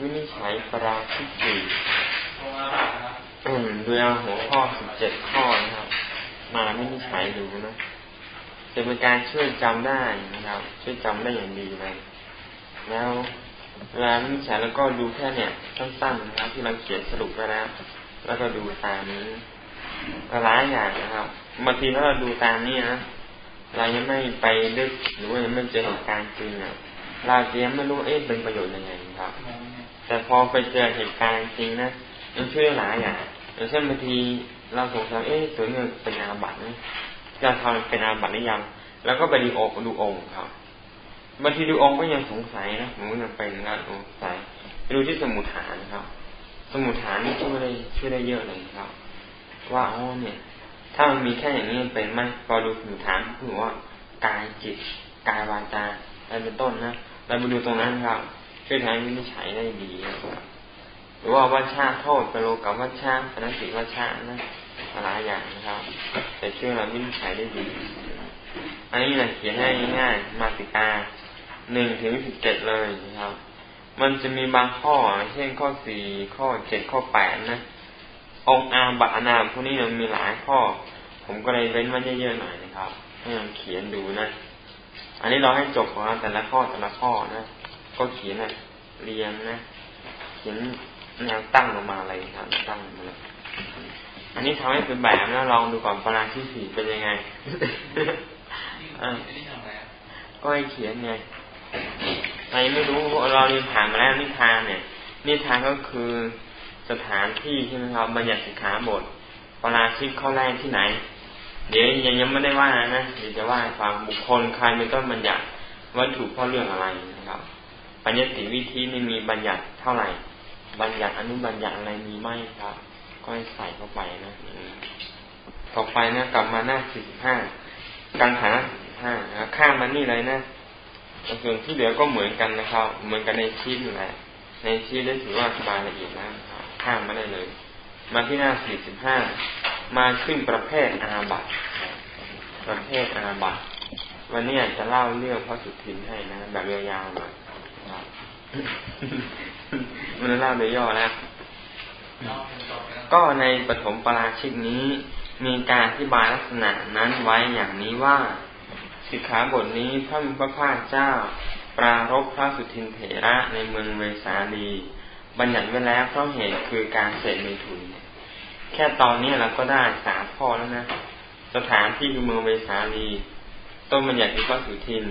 วินิจฉัยปราชิกสี่อืมโดยเอาหัวข้อสิบเจ็ดข้อนะครับ มาวินิจฉัยดูนะจะเป็นการช่วยจำได้นะครับ ช่วยจำได้อย่างดีเลยแล้วเวลาวินิจฉัยแล้วก็ดูแค่เนี่ยสั้นๆนะครับ ที่เราเขียนสรุปไปแล้วแล้วก็ดูตามนี้หลายอย่างนะครับบางทีถ้าเราดูตามนี้นะเรายังไม่ไปลึกหรือว่ายังไม่เจอเหตุการณ์จริงอะเราจะยังไม่รู้เอ๊ะเป็นประโยชน์ยังไงครับ แต่พอไปเจอเหตุการณ์จริงนะมันช่วยหลายอย่างอย่างเช่นบางทีเราสงสัยเอ๊ะตัวนี้เป็นอาบัตินะจะทำเป็นอาบัติหรือยัง แล้วก็ไปดูองค์ดูองค์ครับบางทีดูองค์ก็ยังสงสัยนะผมก็ยังเป็นงานสงสัยดูที่สมุทฐานครับ สมุทฐานนี่ช่วยได้ช่วยได้เยอะเลยครับ ว่าอ๋อเนี่ย ถ้ามันมีแค่อย่างนี้เป็นไหมพอดูสมุทฐานคือว่ากายจิตกายวาจาอะไรเป็นต้นนะเราไปดูตรงนั้นครับ ช่วยทำให้วินิจฉัยได้ดีนะครับหรือว่าวัชชาโทษปโลกับวัชชาปนสิวัชชานะหลายอย่างนะครับ แต่ช่วยเราวินิจฉัยได้ดี อันนี้นะเขียนให้ง่ายมาติกาหนึ่งถึงสิบเจ็ดเลยนะครับ มันจะมีบางข้อเช่นข้อสี่ข้อเจ็ดข้อแปดนะองอาบัตนามพวกนี้มันมีหลายข้อ ผมก็เลยเว้นไว้เยอะๆหน่อยนะครับ ให้ลองเขียนดูนะ อันนี้เราให้จบของแต่ละข้อแต่ละข้อนะ ก็เขียนนะเรียงนะเขียนแนวตั้งลงมาเลยครับตั้งมาเลยอันนี้ทำให้เป็นแบบนะลองดูก่อนปราที่สี่เป็นยังไงก็ให้เขียนไงใครไม่รู้เราเรียนผ่านมาแล้วนิทานเนี่ย นิทานก็คือสถานที่ใช่ไหมครับบัญญัติสิกขาบทปราชิกข้อแรกที่ไหน เดี๋ยวยังยังไม่ได้ว่านะเดี๋ยวจะว่าความบุคคลใครเป็นต้นบัญญัติวัตถุเพราะเรื่องอะไร นะครับปัญญติวิธีนี่มีบัญญัติเท่าไหร่ บัญญัติอนุบัญญัติอะไรมีไหมครับ ก็ให้ใส่เข้าไปนะต่อไปนะกลับมาหน้าสี่สิบห้าการหาสิบห้าข้ามมานี่เลยนะส่วนที่เหลือก็เหมือนกันนะครับ เหมือนกันในชีตแหละในชีตได้ถือว่าสบายละเอียดนะข้ามมาได้เลย มาที่หน้าสี่สิบห้ามาขึ้นประเภทอาบัตประเภทอาบัตวันนี้จะเล่าเรื่องพระสุทินให้นะแบบยาวๆหน่อย มันเล่าโดยย่อแล้วก็ในปฐมปราชิกนี้ มีการอธิบายลักษณะนั้นไว้อย่างนี้ว่า สิกขาบทนี้พระมุขภาคเจ้า ปรารบพระสุทินเถระในเมืองเวสาลีบัญญัติไว้แล้วเพราะเหตุคือการเสดเมถุนแค่ตอนนี้เราก็ได้สามข้อแล้วนะ สถานที่คือเมืองเวสาลี ต้นบัญญัติคือพระสุทิน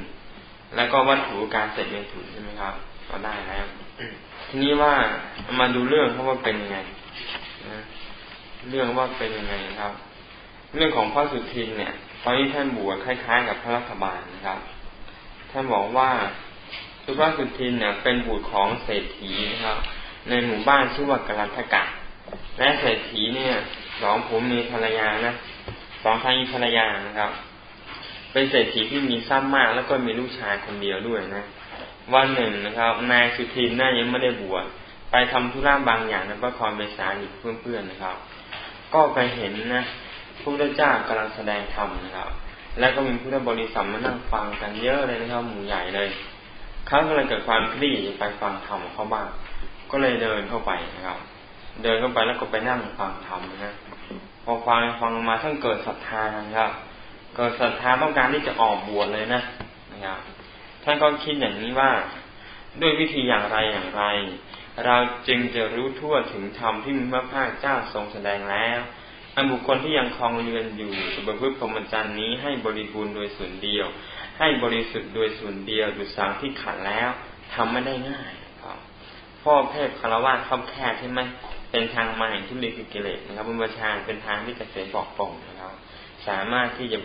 แล้วก็วัตถุการเสดเมถุนใช่ไหมครับ ก็ได้แล้วทีนี้ว่ามาดูเรื่องเขาว่าเป็นยังไงนะเรื่องว่าเป็นยังไงครับ เรื่องของพระสุทินเนี่ย ตอนนี้ท่านบวชคล้าย ๆ กับพระรัฐบาลนะครับ ท่านบอกว่าสุภาสุทินเนี่ย เป็นบุตรของเศรษฐีนะครับ ในหมู่บ้านชื่อว่ากรันทกะ และเศรษฐีเนี่ยสองผมมีภรรยานะสองทามีภรรยานะครับ เป็นเศรษฐีที่มีทรัพย์มากแล้วก็มีลูกชายคนเดียวด้วยนะ วันหนึ่งนะครับ นายสุทินน่ายังไม่ได้บวชไปทำธุระบางอย่างในพระครเบสาอีกเพื่อนๆนะครับ ก็ไปเห็นนะพระพุทธเจ้ากำลังแสดงธรรมนะครับ แล้วก็มีพุทธบริษัทมานั่งฟังกันเยอะเลยนะครับ หมู่ใหญ่เลยเขาก็เลยเกิดความคลี่ไปฟังธรรมเขาบ้าง ก็เลยเดินเข้าไปนะครับ เดินเข้าไปแล้วก็ไปนั่งฟังธรรมนะ พอฟังฟังมาท่านเกิดศรัทธานะครับ เกิดศรัทธาต้องการที่จะออกบวชเลยนะนะครับท่านก็คิดอย่างนี้ว่า ด้วยวิธีอย่างไรอย่างไร เราจึงจะรู้ทั่วถึงธรรมที่มีพระภาคเจ้าทรงแสดงแล้วอันบุคคลที่ยังคลองเรือนอยู่จะประพฤติพรหมจรรย์นี้ให้บริบูรณ์โดยส่วนเดียว ให้บริสุทธิ์โดยส่วนเดียวดุสางที่ขัดแล้วทำไม่ได้ง่ายครับพ่อเพศคารวะคำแค่ใช่ไหมเป็นทางมาแห่งทุลีกิเลสนะครับบุญประชาเป็นทางที่จะเสพบอกป่องนะ สามารถที่จะ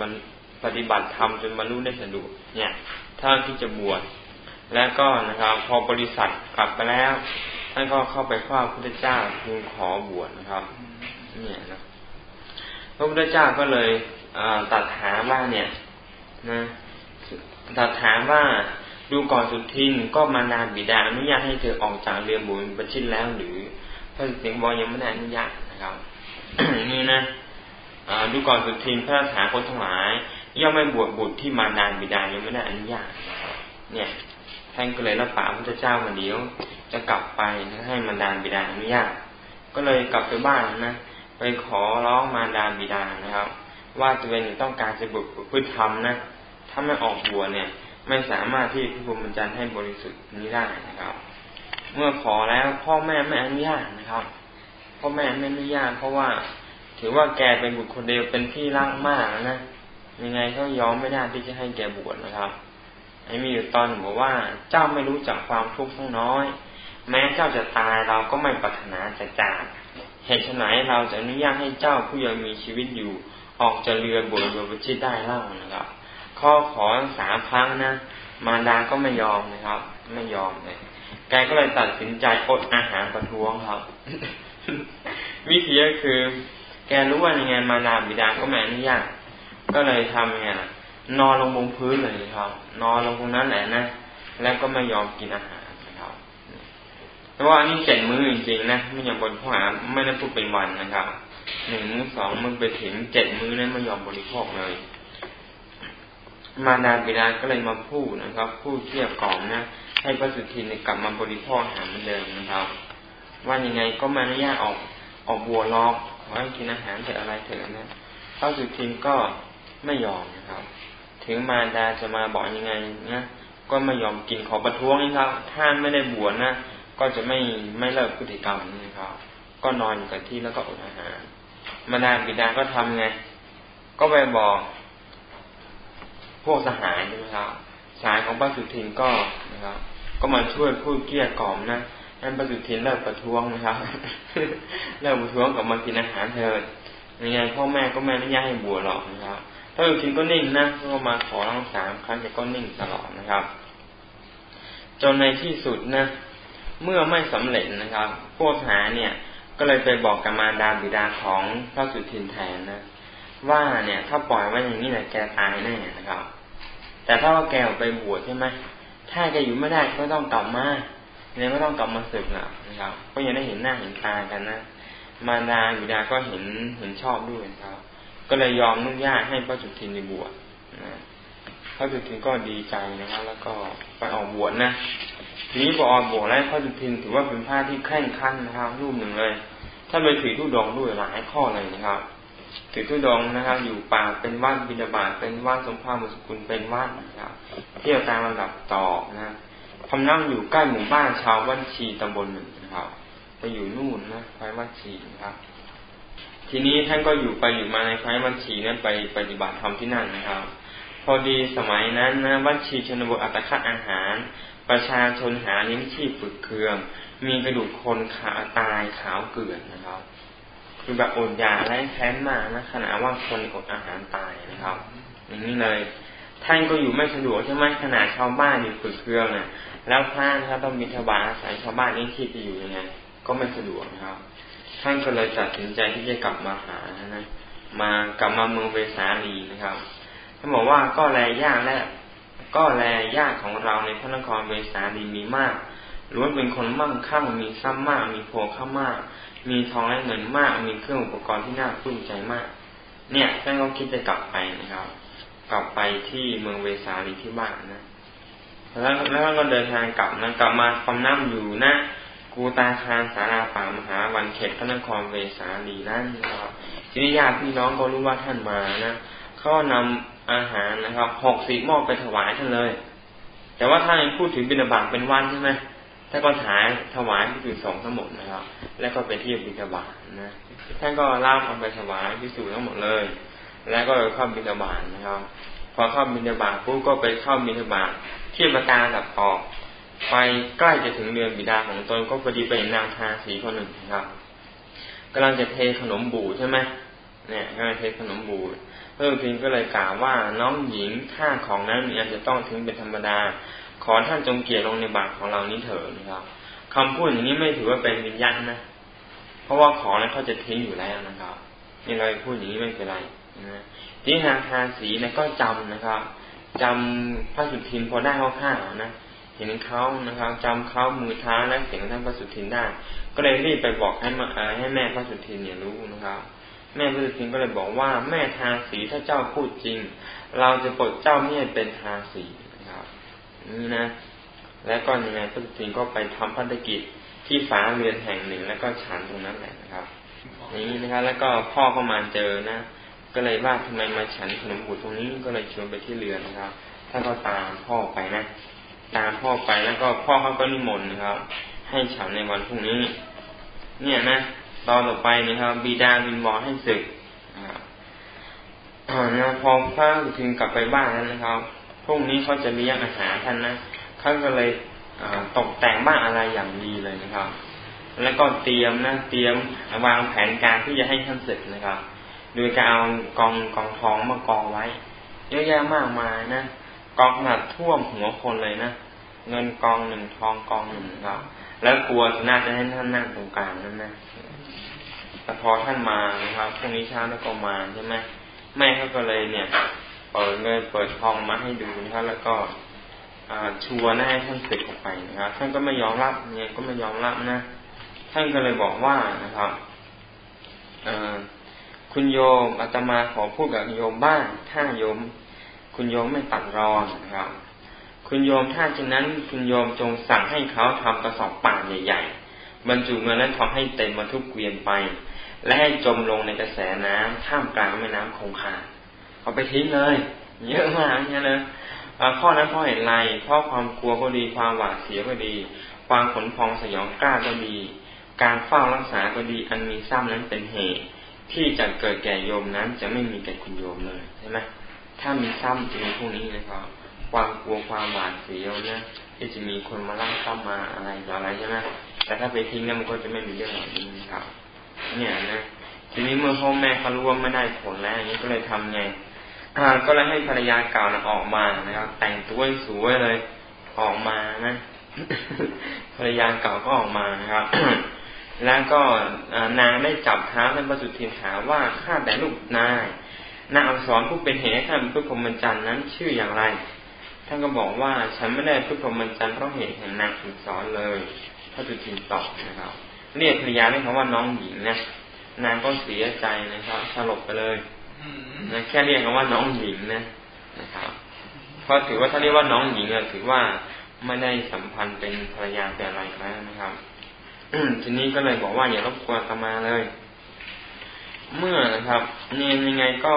ปฏิบัติธรรมจนบรรลุได้สะดวกเนี่ยถ้าที่จะบวชแล้วก็นะครับ พอบริษัทกลับไปแล้วท่านก็เข้าไปเฝ้าพระพุทธเจ้าทูลขอบวชนะครับเนี่ยนะพระพุทธเจ้าก็เลยตัดถามว่าเนี่ยนะตัดถามว่าดูก่อนสุทินก็มานาบิดาอนุญาตให้เธอออกจากเรือบุญประชิดแล้วหรือพระสิงห์บอกยังไม่ได้อนุญาตนะครับนี่นะ ดูก่อนสุทินพระถาคนทั้งหลาย ย่อมไม่บวชบุตรที่มานานบิดายังไม่ได้อนุญาตเนี่ยท่านก็เลยรับปากพระเจ้ามาเดียว จะกลับไปให้มารดาบิดาอนุญาตก็เลยกลับไปบ้านนะไปขอร้องมารดาบิดานะครับ ว่าตัวเองต้องการจะบุกพืชธรรมนะถ้าไม่ออกบวชเนี่ย ไม่สามารถที่พระพุทธเจ้าให้บริสุทธิ์นี้ได้นะครับ เมื่อขอแล้วพ่อแม่ไม่อนุญาตนะครับพ่อแม่ไม่อนุญาตเพราะว่า ถือว่าแกเป็นบุตรคนเดียวเป็นที่รักมากนะยังไงก็ยอมไม่ได้ที่จะให้แกบวชนะครับไอ้มีอยู่ตอนบอกว่าเจ้าไม่รู้จักความทุกข์ทั้งน้อย แม้เจ้าจะตายเราก็ไม่ปรารถนาจะจาก เหตุไหนเราจะอนุญาตให้เจ้าผู้ยังมีชีวิตอยู่ ออกจะเรือบวชบวชชิตได้เล่านะครับ ข้อขอสามครั้งนะ มารดาก็ไม่ยอมนะครับ ไม่ยอมเลยแกก็เลยตัดสินใจอดอาหารประท้วงครับ วิธีก็คือ กรู้ว่ายังไงมารดาบิดาก็ไม่อนุญาตก็เลยทำยังไงนอนลงบนพื้นเลยครับ นอนลงตรงนั้นแหละนะแล้วก็ไม่ยอมกินอาหารนะครับแต่ว่านี่เจ็ดมื้อจริงๆนะไม่ยอมบริโภคอหาไม่ได้พูดเป็นวันนะครับหนึ่งมื้อสองมื้อไปถึงเจ็ดมื้อนั้นไม่ยอมบริโภคเลย มาดาบิดาก็เลยมาพูดนะครับ พูดเทียบกล่อมนะให้พระสุทินกลับมาบริโภคอาหารเหมือนเดิมนะครับ ว่ายังไงก็มาอนุญาตออกออกบัวลอก อให้กินอาหารเถอะอะไรเถอะนะพระสุทินก็ไม่ยอมนะครับ ถึงมารดาจะมาบอกยังไงนะก็ไม่ยอมกินขอประท้วงนี่ครับท่านไม่ได้บวชนะก็จะไม่ไม่เลิกพฤติกรรมนี่ครับ ก็นอนอยู่กับที่แล้วก็อดอาหารมารดาบิดาก็ทำไง ก็ไปบอกพวกสหายใช่ไหมครับสายของพระสุทินก็นะครับ ก็มาช่วยพูดเกลี้ยกล่อมนะ ให้พระสุทธินเลิกประท้วงนะครับเลิกประท้วงกับมากินอาหารเถิดยังไงพ่อแม่ก็ไม่อนุญาให้บวชหรอกนะครับถ้าอยู่ทิ้งก็นิ่งนะก็มาขอร้องสามครั้งแต่ก็นิ่งตลอดนะครับ จนในที่สุดนะ เมื่อไม่สำเร็จนะครับ พวกหาเนี่ย ก็เลยไปบอกกับมาดาบิดาของพระสุทินแทนนะว่าเนี่ย ถ้าปล่อยไว้อย่างนี้นี่ยแกตายแน่นะครับ แต่ถ้าว่าแกออกไปบวชใช่ไหมถ้าแกอยู่ไม่ได้ก็ต้องกลับมา เนี่ยก็ต้องกลับมาศึกนะครับ ก็ยังได้เห็นหน้าเห็นตากันนะ มารดาบิดาก็เห็นเห็นชอบด้วยครับ ก็เลยยอมนุญาตให้พระจุทินในบวชนะพระจุทินก็ดีใจนะครับ แล้วก็ไปออกบวชนะ ทีนี้พอออกบวชแล้วพระจุทินถือว่าเป็นพระที่แข่งขันนะครับรูปหนึ่งเลยท่านไปถือทุดองด้วยหลายข้อเลยนะครับถือทุดองนะครับ อยู่ป่าเป็นว่านบิดาบาเป็นว่านสมภารมุสกุลเป็นว่านนะครับ เที่ยวตามลำดับต่อนะ พำนั่งอยู่ใกล้หมู่บ้านชาววันชีตำบลหนึ่งนะครับ ไปอยู่นู่นนะไฟวัดชีนะครับ ทีนี้ท่านก็อยู่ไปอยู่มาในไฟวัดชีนั้นไปปฏิบัติธรรมที่นั่นนะครับ พอดีสมัยนั้นนะวัดชีชนบทอัตคัดอาหาร ประชาชนหาเลี้ยงชีพฝึกเครือง มีกระดูกคนขาตายขาวเกลื่อนนะครับ คือแบบอดอยากและแค้นมากนะขณะว่าคนอดอาหารตายนะครับ อย่างนี้เลยท่านก็อยู่ไม่สะดวกใช่ไหมขนาดชาวบ้านอยู่ฝึกเครืองเนี่ย แล้วพระนะครับต้องมีทบาอาศัยชาวบ้านนี้ที่จะอยู่ยังไงก็ไม่สะดวกนะครับ ท่านก็เลยตัดสินใจที่จะกลับมาหานะมากลับมาเมืองเวสาลีนะครับท่านบอกว่าก็แลยากและก็แลยากของเราในพระนครเวสาลีมีมากล้วนเป็นคนมั่งคั่งมีซ้ำมาก มีโพข้ามาก มีทองและเงินมาก มีเครื่องอุปกรณ์ที่น่าปลื้มใจมาก เนี่ยท่านก็คิดจะกลับไปนะครับ กลับไปที่เมืองเวสาลีที่บ้านนะ แล้วแล้วก็เดินทางกลับนะกลับมาความน้ำอยู่นะกูตาคารสาราป่ามหาวันเขตพระนครเวสาลีนั่นนะครับทีนี้ญาติพี่น้องก็รู้ว่าท่านมานะเขานำอาหารนะครับหกสิบหม้อไปถวายท่านเลย แต่ว่าท่านพูดถึงบิณฑบาตเป็นวันใช่ไหมท่านก็ถ่ายถวายที่สุสองทั้งหมดนะครับ แล้วก็ไปเที่ยวบิณฑบาตนะท่านก็ล่ากเอาไปถวายที่สุทั้งหมดเลย แล้วก็เข้าบิณฑบาตนะครับ พอเข้าบิณฑบาตปุ๊บก็ไปเข้าบิณฑบาต ที่ประการดับออก ไปใกล้จะถึงเรือนบิดาของตนก็พอดีไปเห็นนางทาสีคนหนึ่งครับกำลังจะเทขนมบูใช่ไหมเนี่ยกำลังเทขนมบูเพิ่มพิงก็เลยกล่าวว่าน้องหญิงถ้าของนั้นมีอันจะต้องทิ้งเป็นธรรมดา ขอท่านจงเกียรลงในบาตของเรานี้เถิดนะครับคำพูดอย่างนี้ไม่ถือว่าเป็นวิญญาณนะเพราะว่าของนั้นเขาจะทิ้งอยู่แล้วนะครับนี่เราพูดอย่างนี้ไม่เป็นไรนะที่นางทาสีนะก็จำนะครับ จำพระสุทินพอได้ข้าวๆนะเห็นเขานะครับจำเขามือเท้าและเสียงท่านพระสุทินได้ ก็เลยรีบไปบอกให้มาให้แม่พระสุทินเนี่ยรู้นะครับ แม่พระสุทินก็เลยบอกว่าแม่ทาสีถ้าเจ้าพูดจริง เราจะปลดเจ้าเมียเป็นทาสีนะครับนี่นะ แล้วก็ยังไงพระสุทินก็ไปทำพันธกิจที่ฝาเรือนแห่งหนึ่งแล้วก็ฉันตรงนั้นแหละนะครับ นี้นะครับ แล้วก็พ่อก็มาเจอนะ ก็เลยว่าทำไมมาฉันขนมบุตรตรงนี้ก็เลยชวนไปที่เรือนนะครับ ท่านก็ตามพ่อไปนะ ตามพ่อไปแล้วก็พ่อเขาก็นิมนต์นะครับ ให้ฉันในวันพรุ่งนี้ เนี่ยนะตอนต่อไปนะครับ บิดาบินบอกให้ศึกนะพอพระถึงกลับไปบ้านแล้วนะครับพรุ่งนี้เขาจะเลี้ยงอาหารท่านนะเขาก็เลยตกแต่งบ้านอะไรอย่างดีเลยนะครับ แล้วก็เตรียมนะเตรียมวางแผนการที่จะให้ท่านศึกนะครับ โดยการเอากองกองทองมากองไว้ เยอะแยะมากมายนะกองขนาดท่วมหัวคนเลยนะเงินกองหนึ่งทองกองหนึ่งครับแล้วกลัวน่าจะให้ท่านนั่งตรงกลางนั่นนะแต่พอท่านมานะครับพรุ่งนี้เช้าแล้วก็มาใช่ไหมแม่เขาก็เลยเนี่ยเปิดเงินเปิดทองมาให้ดูนะครับแล้วก็ชัวนให้ท่านสึกออกไปนะครับท่านก็ไม่ยอมรับเนี่ยก็ไม่ยอมรับนะ ท่านก็เลยบอกว่านะครับ เอ คุณโยมอาตมาขอพูดกับโยมบ้างถ้าโยม คุณโยมไม่ตัดรอนนะครับ คุณโยมถ้าเช่นนั้น คุณโยมจงสั่งให้เขาทำกระสอบป่านใหญ่ ๆ บรรจุเงินนั้นทำให้เต็มมาทุกเกวียนไป และให้จมลงในกระแสน้ำท่ามกลางแม่น้ำคงคาเอาไปทิ้งเลย เยอะมากเนี่ยนะข้อนั้นเพราะเห็นไรเพราะความกลัวก็ดีความหวาดเสียก็ดี ความขนพองสยองกล้าก็ดี การเฝ้ารักษาก็ดีอันมีซ้ำนั้นเป็นเหตุ ที่จะเกิดแก่โยมนั้น จะไม่มีแก่คุณโยมเลยใช่ไหมถ้ามีซ้ำจะมีพวกนี้นะครับความกลัวความหวาดเสียวนะที่จะมีคนมาล่าเข้ามาอะไรต่ออะไรใช่ไหมแต่ถ้าไปทิ้งเนี่ยมันก็จะไม่มีเรื่องเหล่านี้ครับเนี่ยนะทีนี้เมื่อพ่อแม่เขารู้ว่าไม่ได้ผลแล้วอย่างนี้ก็เลยทำไงก็เลยให้ภรรยาเก่านะออกมานะครับ แต่งตัวสวยเลยออกมานะภรรยาเก่าก็ออกมานะครับ แล้วก็นางได้จับเท้าท่านประสุทินถามว่าข้าแต่ลูกนายนางอักษรผู้เป็นเหตุให้ท่านพุทธพรหมจันทร์นั้นชื่ออย่างไร ท่านก็บอกว่าฉันไม่ได้พุทธพรหมจันทร์เพราะเหตุแห่งนางอักษรเลยพระจุทินตอบนะครับ เรียกภรรยาเรียกเขาว่าน้องหญิงนะนางก็เสียใจนะครับสลบไปเลยนะแค่เรียกคำว่าน้องหญิงนะนะครับเพราะถือว่าถ้าเรียกว่าน้องหญิงอะถือว่าไม่ได้สัมพันธ์เป็นภรรยาแต่อะไรแล้วนะครับ ทีนี้ก็เลยบอกว่าอย่ารบกวนตมาเลย เมื่อนะครับเนียนยังไงก็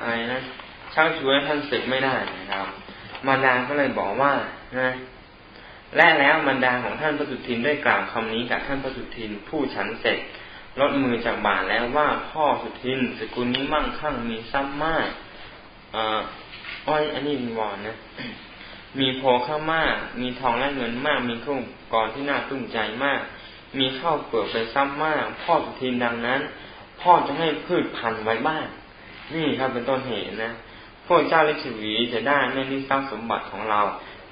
อะไรนะช่างช่วยท่านศึกไม่ได้นะครับ มารดาก็เลยบอกว่านะและแล้วมารดาของท่านพระสุทินได้กล่าวคำนี้กับท่านพระสุทินผู้ฉันเสร็จลดมือจากบาทแล้วว่าพ่อสุทินสกุลนี้มั่งคั่งมีซ้ำมากอ่อ้อยอันนี้มีวอนนะ มีโพข้ามาก มีทองและเงินมาก มีเครื่องกรที่น่าตุ้มใจมาก มีข้าวเปลือกไปซ้ำมาก พ่อทินดังนั้น พ่อจะให้พืชพันธุ์ไว้บ้างนี่ครับเป็นต้นเหตุนะพวกเจ้าลิชวีจะได้ไม่ได้สร้างสมบัติของเรา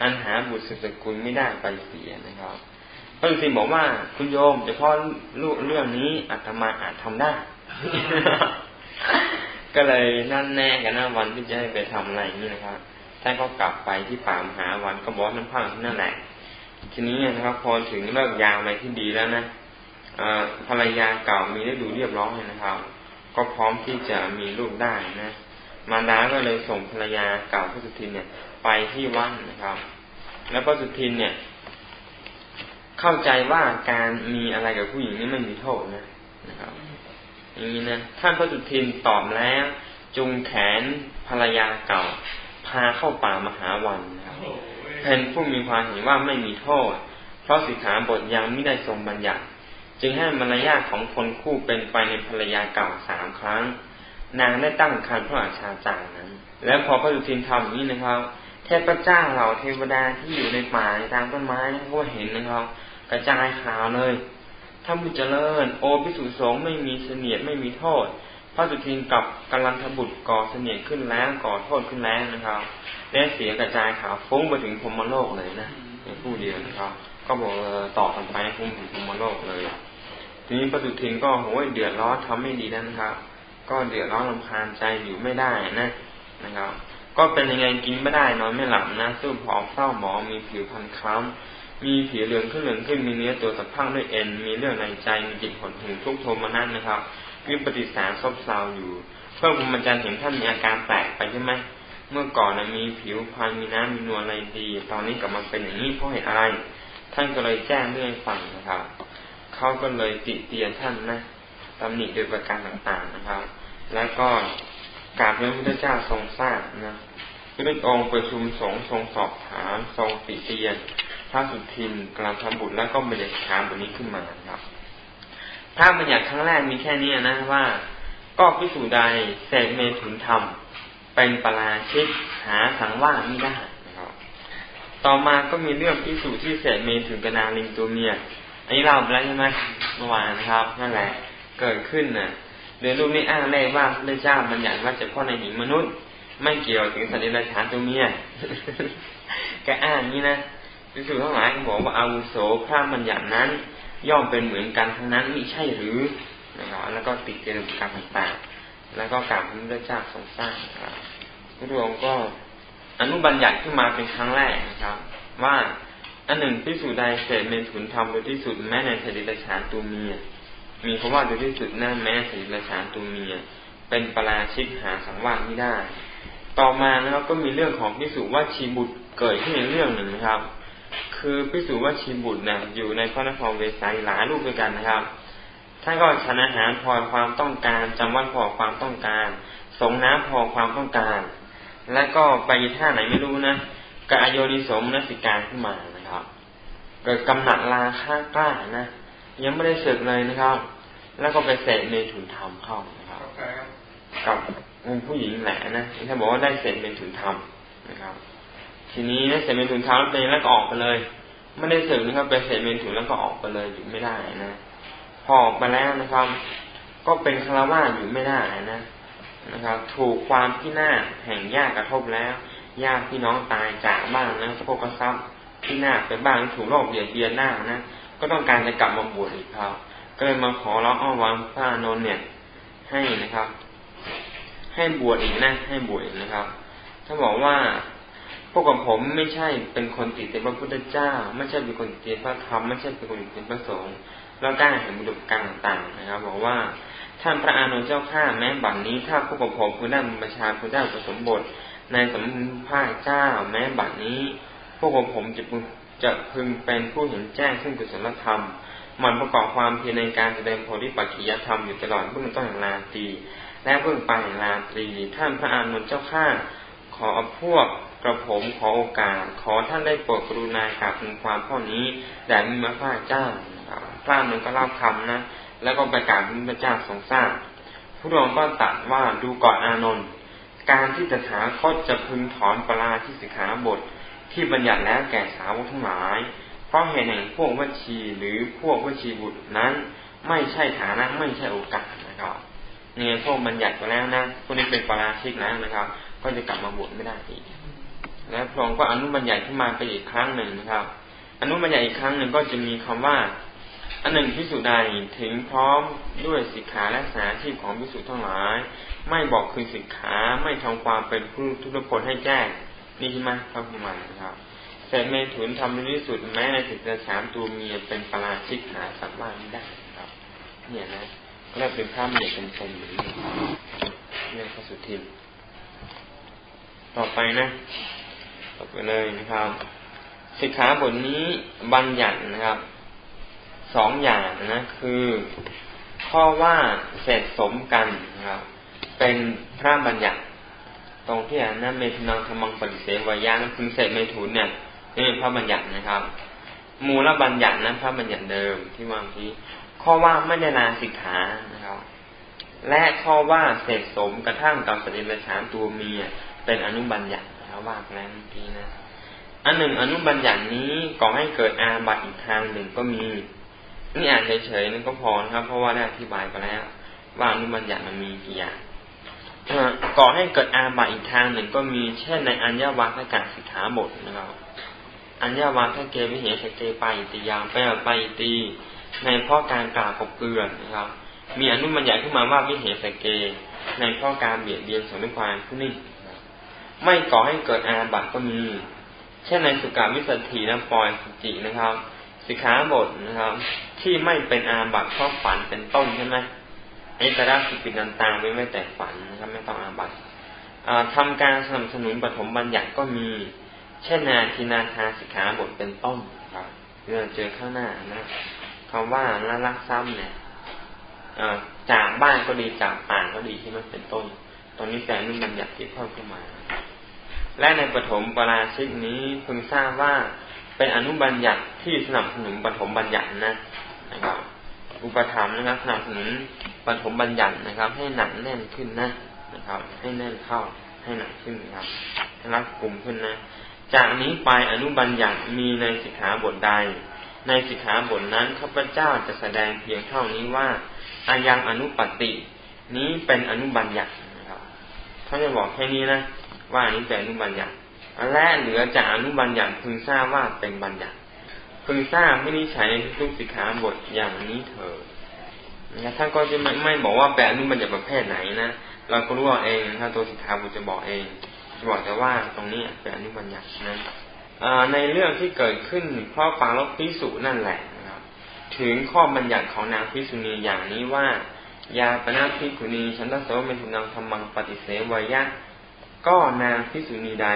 อันหาบุตรสืบสกุลไม่ได้ไปเสียนะครับพระฤาษีบอกว่าคุณโยมเฉพาะเรื่องนี้อาตมาอาจทำได้ ก็เลยนั่นแน่กันนะวันที่จะให้ไปทำอะไรนี่นะครับท่านก็กลับไปที่ป่ามหาวันก็บอกมันพังที่นั่นแหละ ทีนี้นะครับ พอถึงเลิกยาอะไรที่ดีแล้วนะภรรยาเก่ามีได้ดูเรียบร้อยนะครับ ก็พร้อมที่จะมีลูกได้นะมารดาก็เลยส่งภรรยาเก่าพระสุทินเนี่ย ไปที่วัดนะครับ แล้วพระสุทินเนี่ย เข้าใจว่าการมีอะไรกับผู้หญิงนี่ไม่มีโทษนะนะครับอย่างนี้นะท่านพระสุทินตอบแล้ว จุงแขนภรรยาเก่า พาเข้าป่ามหาวันน เป็นผู้มีความเห็นว่าไม่มีโทษ เพราะสิกขาบทยังไม่ได้ทรงบัญญัติ จึงให้มารยาทของคนคู่เป็นไปในภรรยาเก่าสามครั้ง นางได้ตั้งคันพระอาชาจารนั้น แล้วพอพระสุทินทำอย่างนี้นะครับ เทพเจ้าเหล่าเทวดาที่อยู่ในป่าในตามต้นไม้ก็เห็นนะครับ กระจายข่าวเลยถ้าบุญเจริญ โอพิสุสงไม่มีเสนียดไม่มีโทษ พระสุทินกับกำลังทบุตรก่อเสนียดขึ้นแล้วก่อโทษขึ้นแล้วนะครับและเสียกระจายข่าวฟุ้งไปถึงพมโลกเลยนะในผู้เดียวนะครับ ก็บอกต่อกันไปฟุ้งถึงพมโลกเลย ทีนี้ประตุทินก็โหยเดือดร้อนทำไม่ดีนั่นครับ ก็เดือดร้อนลำคาญใจอยู่ไม่ได้นะนะครับก็เป็นยังไงกินไม่ได้นอนไม่หลับนะสู้ผอมเศร้าหมองมีผิวพรรณคล้ำมีผิวเหลืองขึ้นเหลืองขึ้นมีเนื้อตัวสะพังด้วยเอ็น มีเรื่องในใจมีจิตหดหู่ทุกโทมนั่นนะครับ มีปฏิสารซบเซาอยู่เพื่อคุณมันจันเห็นท่านมีอาการแปลกไปใช่ไหมเมื่อก่อนมีผิวพรรณมีน้ำมีนวลอะไรดี ตอนนี้กลับมาเป็นอย่างนี้เพราะเหตุอะไร ท่านก็เลยแจ้งเรื่องฟังนะครับเขาก็เลยติเตียนท่านนะตำหนิโดยประการต่างๆนะครับ แล้วก็กราบพระพุทธเจ้าทรงทราบนะพระองค์ประชุมสงฆ์ทรงสอบถามทรงติเตียนพระสุทินกลางทำบุญแล้วก็บรรยากาศบทนี้ขึ้นมาครับ ถ้าบรรยากครั้งแรกมีแค่นี้นะว่า ก็พิสูจใดเศษเมถุนธรรม เป็นปราชิกหาสังว่าไม่ได้นะครับ ต่อมาก็มีเรื่องพิสูจที่เศษเมถุนกนาลิงตัวเมียอันนี้เราไปแล้วใช่ไหมเมื่อวานนะครับนั่นแหละ เกิดขึ้นนะ่ะเดี๋ยวรูปนี้อ้างเล่ว่าพระเจ้ามันอยากว่าจะพ่อในหญิงมนุษย์ ไม่เกี่ยวถึงสัตว์เดรัจฉานตัวเมียแกอ้างนี้นะพิสูจน์ทั้งหลายบอกว่าอาวุโสพระมันอย่างนั้น ย่อมเป็นเหมือนกันทั้งนั้นไม่ใช่หรือนะครับแล้วก็ติดเจริญกรรมต่างๆ แล้วก็กราบพระเจ้าทรงสร้างนะครับพระองค์ก็อนุบัญญัติขึ้นมาเป็นครั้งแรกนะครับ ว่าอันหนึ่งพิสูจน์ใดเศษเมถุนทำโดยที่สุดแม้ในสติปัฏฐานตัวเมีย มีคำว่าโดยที่สุดนั่นแม้สติปัฏฐานตัวเมีย เป็นปราชิกหาสังวาสไม่ได้ ต่อมานะครับก็มีเรื่องของพิสูจว่าชีบุตรเกิดขึ้นในเรื่องหนึ่งนะครับ คือพิสูจน์ว่าชีบุตรเนี่ยอยู่ในพระนครเวสายหลายรูปด้วยกันนะครับท่านก็ฉันอาหารพอความต้องการจำวัดพอความต้องการ สงน้ำพอความต้องการ แล้วก็ไปท่าไหนไม่รู้นะกอโยนิสมนสิการขึ้นมานะครับเกิดกำหนัดลาค่ากล้านะยังไม่ได้เสกเลยนะครับ แล้วก็ไปเสกเมถุนธรรมเข้านะครับกับองผู้หญิงแหละนะท่านบอกว่าได้เสกเมถุนธรรมนะครับ ทีนี้ได้เสกเมถุนธรรมไปแล้วก็ออกไปเลย ไม่ได้เสกนะครับไปเสกเมถุนแล้วก็ออกไปเลยอยู่ไม่ได้นะพอออกมาแล้วนะครับ ก็เป็นคารวะอยู่ไม่ได้นะนะครับ ถูกความที่หน้าแห่งยากกระทบแล้วญาติพี่น้องตายจากบ้างนะสะโพกทรัพย์ที่หน้าไปบ้างถูกโรคเบียดเบียนหน้านะก็ต้องการจะกลับมาบวชอีกครับก็เลยมาขอร้องอ้อนวอนพระนนท์เนี่ย ให้นะครับ ให้บวชอีกนะให้บวชอีกนะครับ ถ้าบอกว่า พวกกับผมไม่ใช่เป็นคนติดในพระพุทธเจ้า ไม่ใช่เป็นคนติดในพระธรรมไม่ใช่เป็นคนติดในพระสงฆ์แล้วได้เห็นบุรุษการต่างนะครับ บอกว่าท่านพระอานนท์เจ้าข้าแม้บัดนนี้ถ้าพวกกับผมคุณได้ประชาคุณได้ประสมบท ในสมภาคเจ้า แม้บัดนี้พวกผมจะจะพึงเป็นผู้เห็นแจ้งซึ่งกุศลธรรม มันประกอบความเพียรในการแสดงโพธิปัจจิยธรรมอยู่ตลอดเบื้องต้นแห่งลาตรีและเบื้องปลายแห่งลาตรีท่านพระอานนท์เจ้าข้าขอพวก กระผมขอโอกาส ขอท่านได้โปรดกรุณากราบถึงความข้อนี้แต่มีมาพระเจ้าพระนนก็เล่าคำนะ แล้วก็ประกาศพระเจ้าทรงทราบพรองก็ตัดว่าดูก่อนอานนท์การที่ตถาคตจะพึงถอนปราที่สิกขาบทที่บัญญัติแล้วแก่สาวกทั้งหลาย เพราะเหตุแห่งพวกวัชีหรือพวกวัชีบุตรนั้น ไม่ใช่ฐานะไม่ใช่โอกาสนะครับเนี่ยพวกบัญญัติไปแล้วนะพวกนี้เป็นปราชิกแล้วนะครับ ก็จะกลับมาบวชไม่ได้อีก แล้วพระองค์ก็อนุบัญญัติขึ้นมาไปอีกครั้งหนึ่งนะครับ อนุบัญญัติอีกครั้งหนึ่งก็จะมีคำว่า อันหนึ่งพิสุใดถึงพร้อมด้วยสิกขาและสาชีพของพิสุทั้งหลาย ไม่บอกคือสิกขาไม่ทำความเป็นผู้ทุกผลให้แจ้งนี่ใช่ไหมพระพุทธมานะครับแต่เมถุนทำที่สุดแม้ในสิทธิสามตัวเมียเป็นปราชิกหาสัตว์ว่าไม่ได้ครับ เนี่ยนะก็ได้เป็นข้ามเด็กเป็นคนหรือเนี่ยพระสุทินต่อไปนะ ไปเลยนะครับ สิกขาบทนี้บัญญัตินะครับสองอย่างนะคือ ข้อว่าเสร็จสมกันนะครับ เป็นพระบัญญัติ ตรงที่อนนะเมถุนังธรรมังปฏิเสวายานะคือเศษเมถุนเนี่ยนี่เป็นพระบัญญัตินะครับ มูลบัญญัตินะพระบัญญัติเดิมที่วางที่ข้อว่าไม่ได้ลาสิกขานะครับ และข้อว่าเศษสมกระทั่งกับปฏิบัติฐานตัวเมียเป็นอนุบัญญัติ ว่าแล้วเมื่อกี้นะอันหนึ่งอนุบัญญัตินี้ก่อให้เกิดอาบัติอีกทางหนึ่งก็มี นี่อ่านเฉยๆนั่นก็พอนะครับ เพราะว่าได้อธิบายไปแล้ว ว่าอนุบัญญัติมันมีกี่อย่างก่อให้เกิดอาบัตอีกทางหนึ่งก็มี เช่นในอัญญาวัคกาสิกขาบทนะครับอัญญาวัคเกวิเหสเกปายติยางแปลไปตีในข้อการกล่าวกบเกลือนนะครับ มีอนุมัญญัติขึ้นมาว่าวิเหสเก ในข้อการเบียดเบียนสนุความผู้นี้ ไม่ก่อให้เกิดอาบัติก็มี เช่นในสุกาวิสัตถีนะปอยสุจินะครับ สิกขาบทนะครับ ที่ไม่เป็นอาบัตข้อฝันเป็นต้นใช่ไหมไอ้ตระสิปินันตาไม่ไม่แต่ฝันนะครับ ไม่ต้องอาบัติทำการสนับสนุนปฐมบัญญัติก็มี เช่นนาทินาทาสิกขาบทเป็นต้นครับเราเจอข้างหน้านะคำว่าละลักซ้ำเนี่ยจากบ้านก็ดีจากป่าก็ดีที่มันเป็นต้นตรงนี้แต่นุ่มบัญญัติที่เพิ่มขึ้นมา และในปฐมปราชิกนี้พึงทราบว่าเป็นอนุบัญญัติที่สนับสนุนปฐมบัญญัตินะนะครับ อุปธรรมนะครับสนับสนุนปฐมบัญญัตินะครับ ให้หนักแน่นขึ้นนะนะครับ ให้แน่นเข้าให้หนักขึ้นครับให้รัดกลุ่มขึ้นนะจากนี้ไปอนุบัญญัติมีในสิกขาบทใด ในสิกขาบทนั้นข้าพเจ้าจะแสดงเพียงเท่านี้ว่าอายังอนุปติ นี้เป็นอนุบัญญัตินะครับเขาจะบอกแค่นี้นะ ว่านี้เป็นอนุบัญญัติและเหลือจากอนุบัญญัติพึงทราบว่าเป็นบัญญัติพึงทราบไม่ได้ใช้ทุกสิกขาบทอย่างนี้เถอะนะท่านก็จะไม่ไม่บอกว่าแปลอนุบัญญัติประเภทไหนนะเราก็รู้เองถ้าตัวสิกขาบทจะบอกเองจะบอกแต่ว่าตรงนี้เป็นอนุบัญญัตินะในเรื่องที่เกิดขึ้นเพราะฟังลบพิสุนั่นแหละครับถึงข้อบัญญัติของนางพิสุณีอย่างนี้ว่ายาปนาพิกุณีฉันตโสเมถุนังธรรมังปฏิเสวายะ ก็นางพิสุณีใด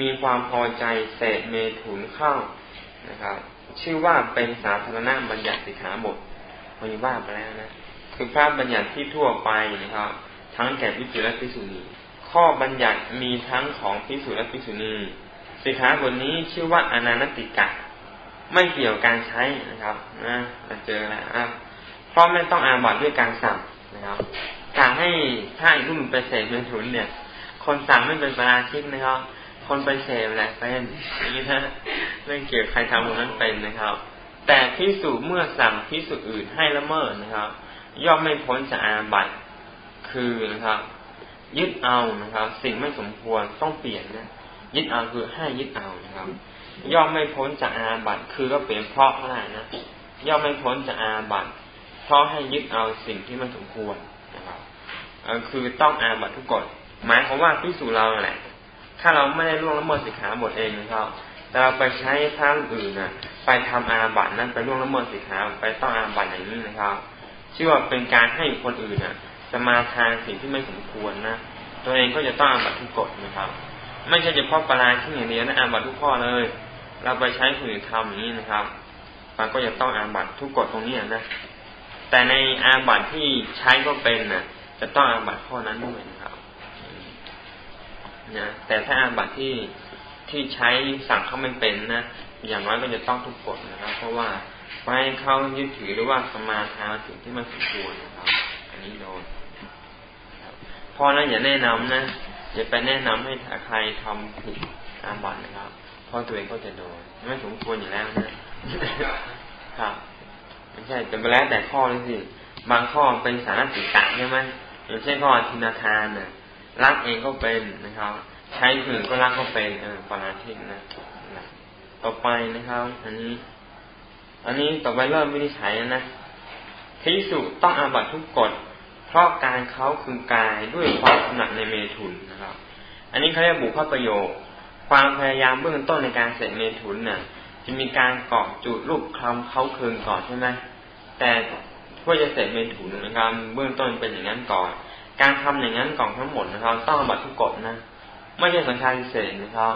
มีความพอใจเศษเมถุนเข้านะครับ ชื่อว่าเป็นสาธารณบัญญัติสิกขาบทมีว่าไปแล้วนะคือพระบัญญัติที่ทั่วไปนะครับ ทั้งแก่พิสุและพิสุณีข้อบัญญัติมีทั้งของพิสุและพิสุณีสิกขาบทนี้ชื่อว่าอนานติกะไม่เกี่ยวการใช้นะครับนะมาเจอแล้วเพราะไม่ต้องอาบัตด้วยการสั่งนะครับสั่งให้ถ้าอีกรุ่นไปเสพเป็นทุนเนี่ย คนสั่งไม่เป็นปราชิกนะครับ คนไปเสพแหละเป็นอย่างนี้นะไม่เกี่ยวใครทำคนนั้นเป็นนะครับ แต่พิสูจเมื่อสั่งพิสูจอื่นให้ละเมิดนะครับ ย่อมไม่พ้นจากอาบัติคือนะครับ ยึดเอานะครับ สิ่งไม่สมควรต้องเปลี่ยนนะยึดเอาคือให้ยึดเอานะครับ ย่อมไม่พ้นจากอาบัติคือก็เปลี่ยนเพราะเท่าไรนะย่อมไม่พ้นจากอาบัติเพราะให้ยึดเอาสิ่งที่มันสมควรนะครับคือต้องอาบัตทุกกฎ หมายความว่าพิสูจเราแหละ ถ้าเราไม่ได้ล่วงละเมิดสิกขาบทเองนะครับแต่เราไปใช้พระอื่นนะไปทำอาบัตนั้นไปล่วงละเมิดสิกขาไปต้องอาบัตอย่างนี้นะครับชื่อว่าเป็นการให้คนอื่นนะจะมาทานสิ่งที่ไม่สมควรนะตัวเองก็จะต้องอาบัตทุกกฎนะครับ ไม่ใช่เฉพาะปลาที่อย่างเดียวนะอาบัตทุกข้อเลย เราไปใช้คนอื่นทำอย่างนี้นะครับมันก็จะต้องอาบัตทุกกฎตรงนี้นะแต่ในอาบัตที่ใช้ก็เป็นนะจะต้องอาบัตข้อนั้นด้วยนะครับ นะแต่ถ้าอาบัตที่ที่ใช้สั่งเขาไม่เป็นนะอย่างน้อยก็จะต้องทุกกฎนะครับ เพราะว่าไม่ให้เขายึดถือหรือว่าสมาทานสิ่งที่มันสมควรนะครับ อันนี้โดนพอแล้วอย่าแนะนำนะอย่าไปแนะนำให้ใครทำผิดอาบัตนะครับพราะตัวเองก็จะโดนไม่สมควรอยู่แล้วนะครับไม่ใช่จะไปแล้วแต่ข้อนี้สิบางข้อเป็นสารติตะใช่ไหมอย่างเช่นข้อทินาทานน่ะ รักเองก็เป็นนะครับ ใช้คนอื่นก็รักก็เป็นเออปราชิกนะต่อไปนะครับ อันนี้ อันนี้ต่อไปเริ่มไม่ได้ใช้นะทิสุต้องอาบัตทุกกฎเพราะการเขาคือกายด้วยความถนัดในเมถุนนะครับ อันนี้เขาเรียกบุพประโยค ความพยายามเบื้องต้นในการเสร็จเมถุนน่ะ จะมีการเกาะจุดรูปคลำเขาคืองก่อนใช่ไหมแต่เพื่อจะเสร็จเมถุนนะครับเบื้องต้นเป็นอย่างนั้นก่อน การทำอย่างนั้นกล่อนทั้งหมดนะครับ ต้องบัตรทุกกฎนะ ไม่ใช่สังฆาทิเศษนะครับ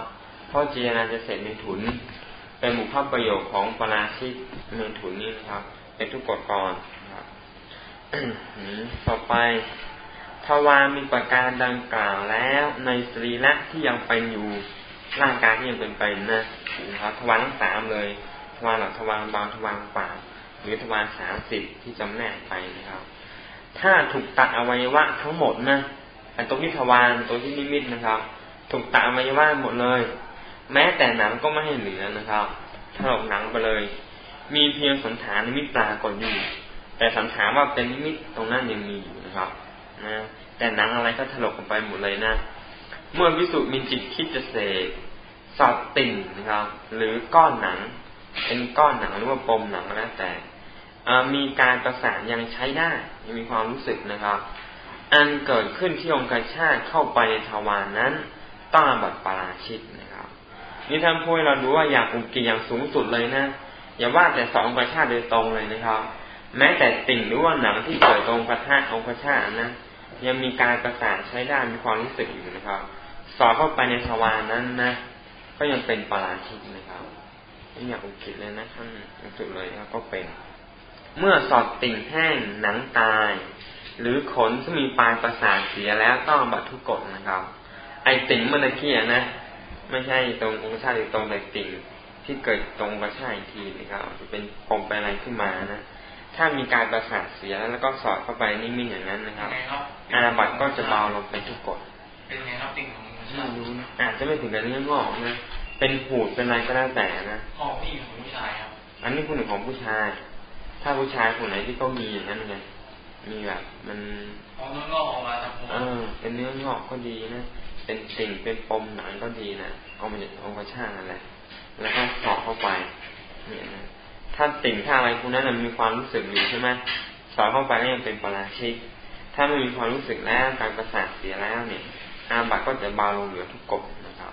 เพราะเจนาจะเสร็จเมถุน เป็นบุพประโยคของปราชิกเมถุนนี้นะครับ เป็นทุกกฎก่อนนะครับต่อไปทวารมีประการดังกล่าวแล้วในสรีระที่ยังเป็นอยู่ร่างกายที่ยังเป็นไปนะนะครับทวารทั้งสามเลยทวารหลักทวารบางทวารปากหรือทวารสามสิบที่จำแนกไปนะครับ ถ้าถูกตัดอวัยวะทั้งหมดนะอันตรงที่ทวารตัวที่นิมิตนะครับ ถูกตัดอวัยวะหมดเลย แม้แต่หนังก็ไม่ให้เหลือนะครับถลอกหนังไปเลย มีเพียงสันฐานนิมิตปลากฏอยู่ แต่สันฐานว่าเป็นนิมิตตรงนั้นยังมีอยู่นะครับนะแต่หนังอะไรก็ถลกออกไปหมดเลยนะ เมื่อวิสุมีจิตคิดจะเสกสอดติ่งนะครับ หรือก้อนหนัง เป็นก้อนหนังหรือว่าปมหนังแล้วแต่ มีการประสานยังใช้ได้ยังมีความรู้สึกนะครับ อันเกิดขึ้นที่องค์กชาติเข้าไปในทวารนนั้นต้องบัตรปาราชิตนะครับ นี่ท่านพูดเราดูว่าอยากอุกิอย่างสูงสุดเลยนะอย่าว่าแต่สององค์ชาติโดยตรงเลยนะครับ แม้แต่ติ่งหรือว่าหนังที่เกิดตรงกระทะองค์ชาตินะยังมีการประสานใช้ได้มีความรู้สึกอยู่นะครับ สอดเข้าไปในทวารนั้นนะก็ยังเป็นปราชิกนะครับนี่อย่างอุกิจเลยนะขั้นสุดเลยครับก็เป็น เมื่อสอดติ่งแห้งหนังตาย หรือขนที่มีปลายประสาทเสียแล้วต้องบัตทุกกฎนะครับ ไอติ่งเมื่อกี้นะ ไม่ใช่ตรงองค์ชาติตรงแต่ติ่งที่เกิดตรงประชาอีกทีนะครับจะเป็นปมไปอะไรขึ้นมานะถ้ามีการประสาทเสียแล้วก็สอดเข้าไปนิ่งๆอย่างนั้นนะครับอาบัตก็จะเบาลงเป็นทุกกฎเป็นไงครับติ่งของไม่รู้นะอาจจะไม่ถึงกับเนื้องอกนะเป็นหูดเป็นอะไรก็แล้วแต่นะของผู้หญิงของผู้ชายครับ อันนี้คุณหนึ่งของผู้ชาย ถ้าผู้ชายคนไหนที่เขามีอย่างนั้นไงมีแบบมันเนื้องอกออกมาจากหัวเออ เป็นเนื้องอกก็ดีนะเป็นสิ่งเป็นปมหนังก็ดีนะเอามาจากองค์ชาตินั่นแหละแล้วก็สอบเข้าไป เนี่ยนะถ้าติ่งถ้าอะไรพวกนั้นมีความรู้สึกอยู่ใช่ไหมสอบเข้าไปก็ยังเป็นปราชิก ถ้าไม่มีความรู้สึกแล้วการประสาทเสียแล้วเนี่ย อาบัตก็จะเบาลงเหลือทุกกฎนะครับ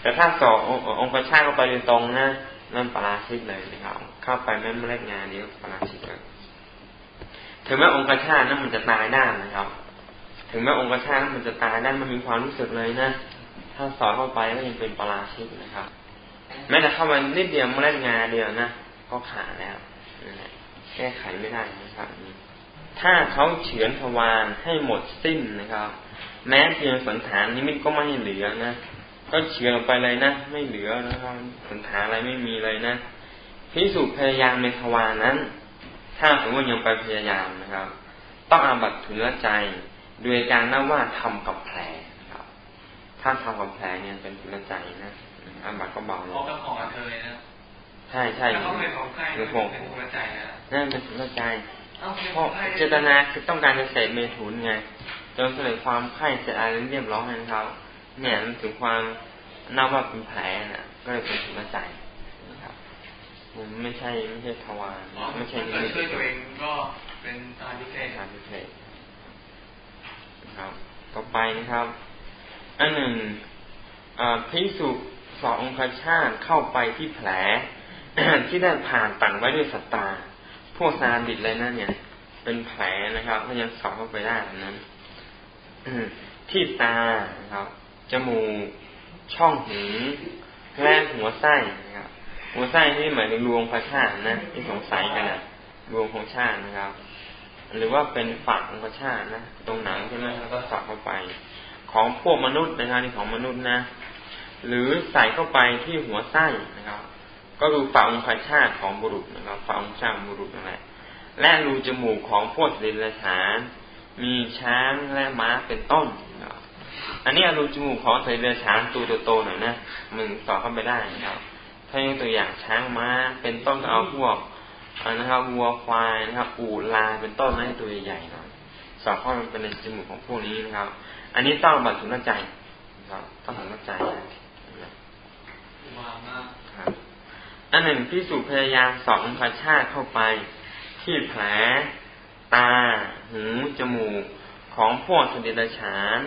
แต่ถ้าสอบองค์ชาติเข้าไปโดยตรงนะนั่นปราชิกเลยนะครับ เข้าไปแม่เมล็ดงานนี้ปราชิกถึงแม้องค์ชาตินั้นมันจะตายได้นะครับ ถึงแม้องค์ชาติมันจะตายได้มันมีความรู้สึกเลยนะ ถ้าสอนเข้าไปก็ยังเป็นปราชิกนะครับ แม้แต่เข้ามานิดเดียวเมล็ดงานเดียวนะก็ขาดแล้วแก้ไขไม่ได้นะครับถ้าเขาเฉือนทวารให้หมดสิ้นนะครับ แม้เพียงสันฐานนิมิตก็ไม่เหลือนะก็เฉือนออกไปเลยนะไม่เหลือนะครับสันฐานอะไรไม่มีเลยนะ พิสูจน์พยายามในทวารนั้น ถ้าสมมติยังไปพยายามนะครับ ต้องอาบัตถึงใจโดยการนับว่าทำกับแผลถ้าทำกับแผลเนี่ยเป็นกุลใจนะอาบัตก็เบาลงเป็นของเธอนะใช่ใช่แล้วเป็นของใครเป็นกุลใจนะนั่นเป็นกุลใจเพราะเจตนาคือต้องการจะเสพเมถุนไงจนเกิดความไข้เสร็จอะไรเรียบร้อยนะครับเนี่ยมันถึงความนับว่าเป็นแผลน่ะก็เลยเป็นกุลใจนะครับ มันไม่ใช่ไม่ใช่ทวารไม่ใช่ไม่ช่วยตัวเองก็เป็นตาพิเศษตาพิเศษครับ ต่อไปนะครับ อันหนึ่งพิสุสององคชาติเข้าไปที่แผล ที่ได้ผ่านตัดไว้ด้วยสตา พวกซาดิดเลยนะเนี่ย เป็นแผลนะครับก็ยังสอบเข้าไปได้แบบนั้นที่ตานะครับ จมูก ช่องหูและหัวไส้นะครับ หัวไส้ที่หมายถึงรวงพระชาตินะที่สงสัยกันนะรวงของชาตินะครับ หรือว่าเป็นฝักของพระชาตินะตรงหนังใช่ไหมแล้วก็สอบเข้าไป ของพวกมนุษย์นะครับนี่ของมนุษย์นะ หรือใส่เข้าไปที่หัวไส้นะครับ ก็ดูฝ่าองคชาติของบุรุษนะครับฝ่าองคชาติบุรุษนั่นแหละและรูจมูกของพวกเดรัจฉานมีช้างและม้าเป็นต้นอันนี้รูจมูกของเดรัจฉานตัวโตๆหน่อยนะมึงต่อเข้าไปได้นะครับ ถ้ายกตัวอย่างช้างม้า เป็นต้นก็เอาพวกนะครับวัวควายนะครับ อู่ลาเป็นต้นให้ตัวใหญ่ๆหน่อยสอบข้าไปเป็นในจมูกของพวกนี้นะครับ อันนี้ต้องบัตรสุนใจครับต้องสุนใจนะครับอันหนึ่งพิสูจพยายามสอบองคชาติเข้าไป ที่แผลตา หู จมูก ของพวกสเดรฉาน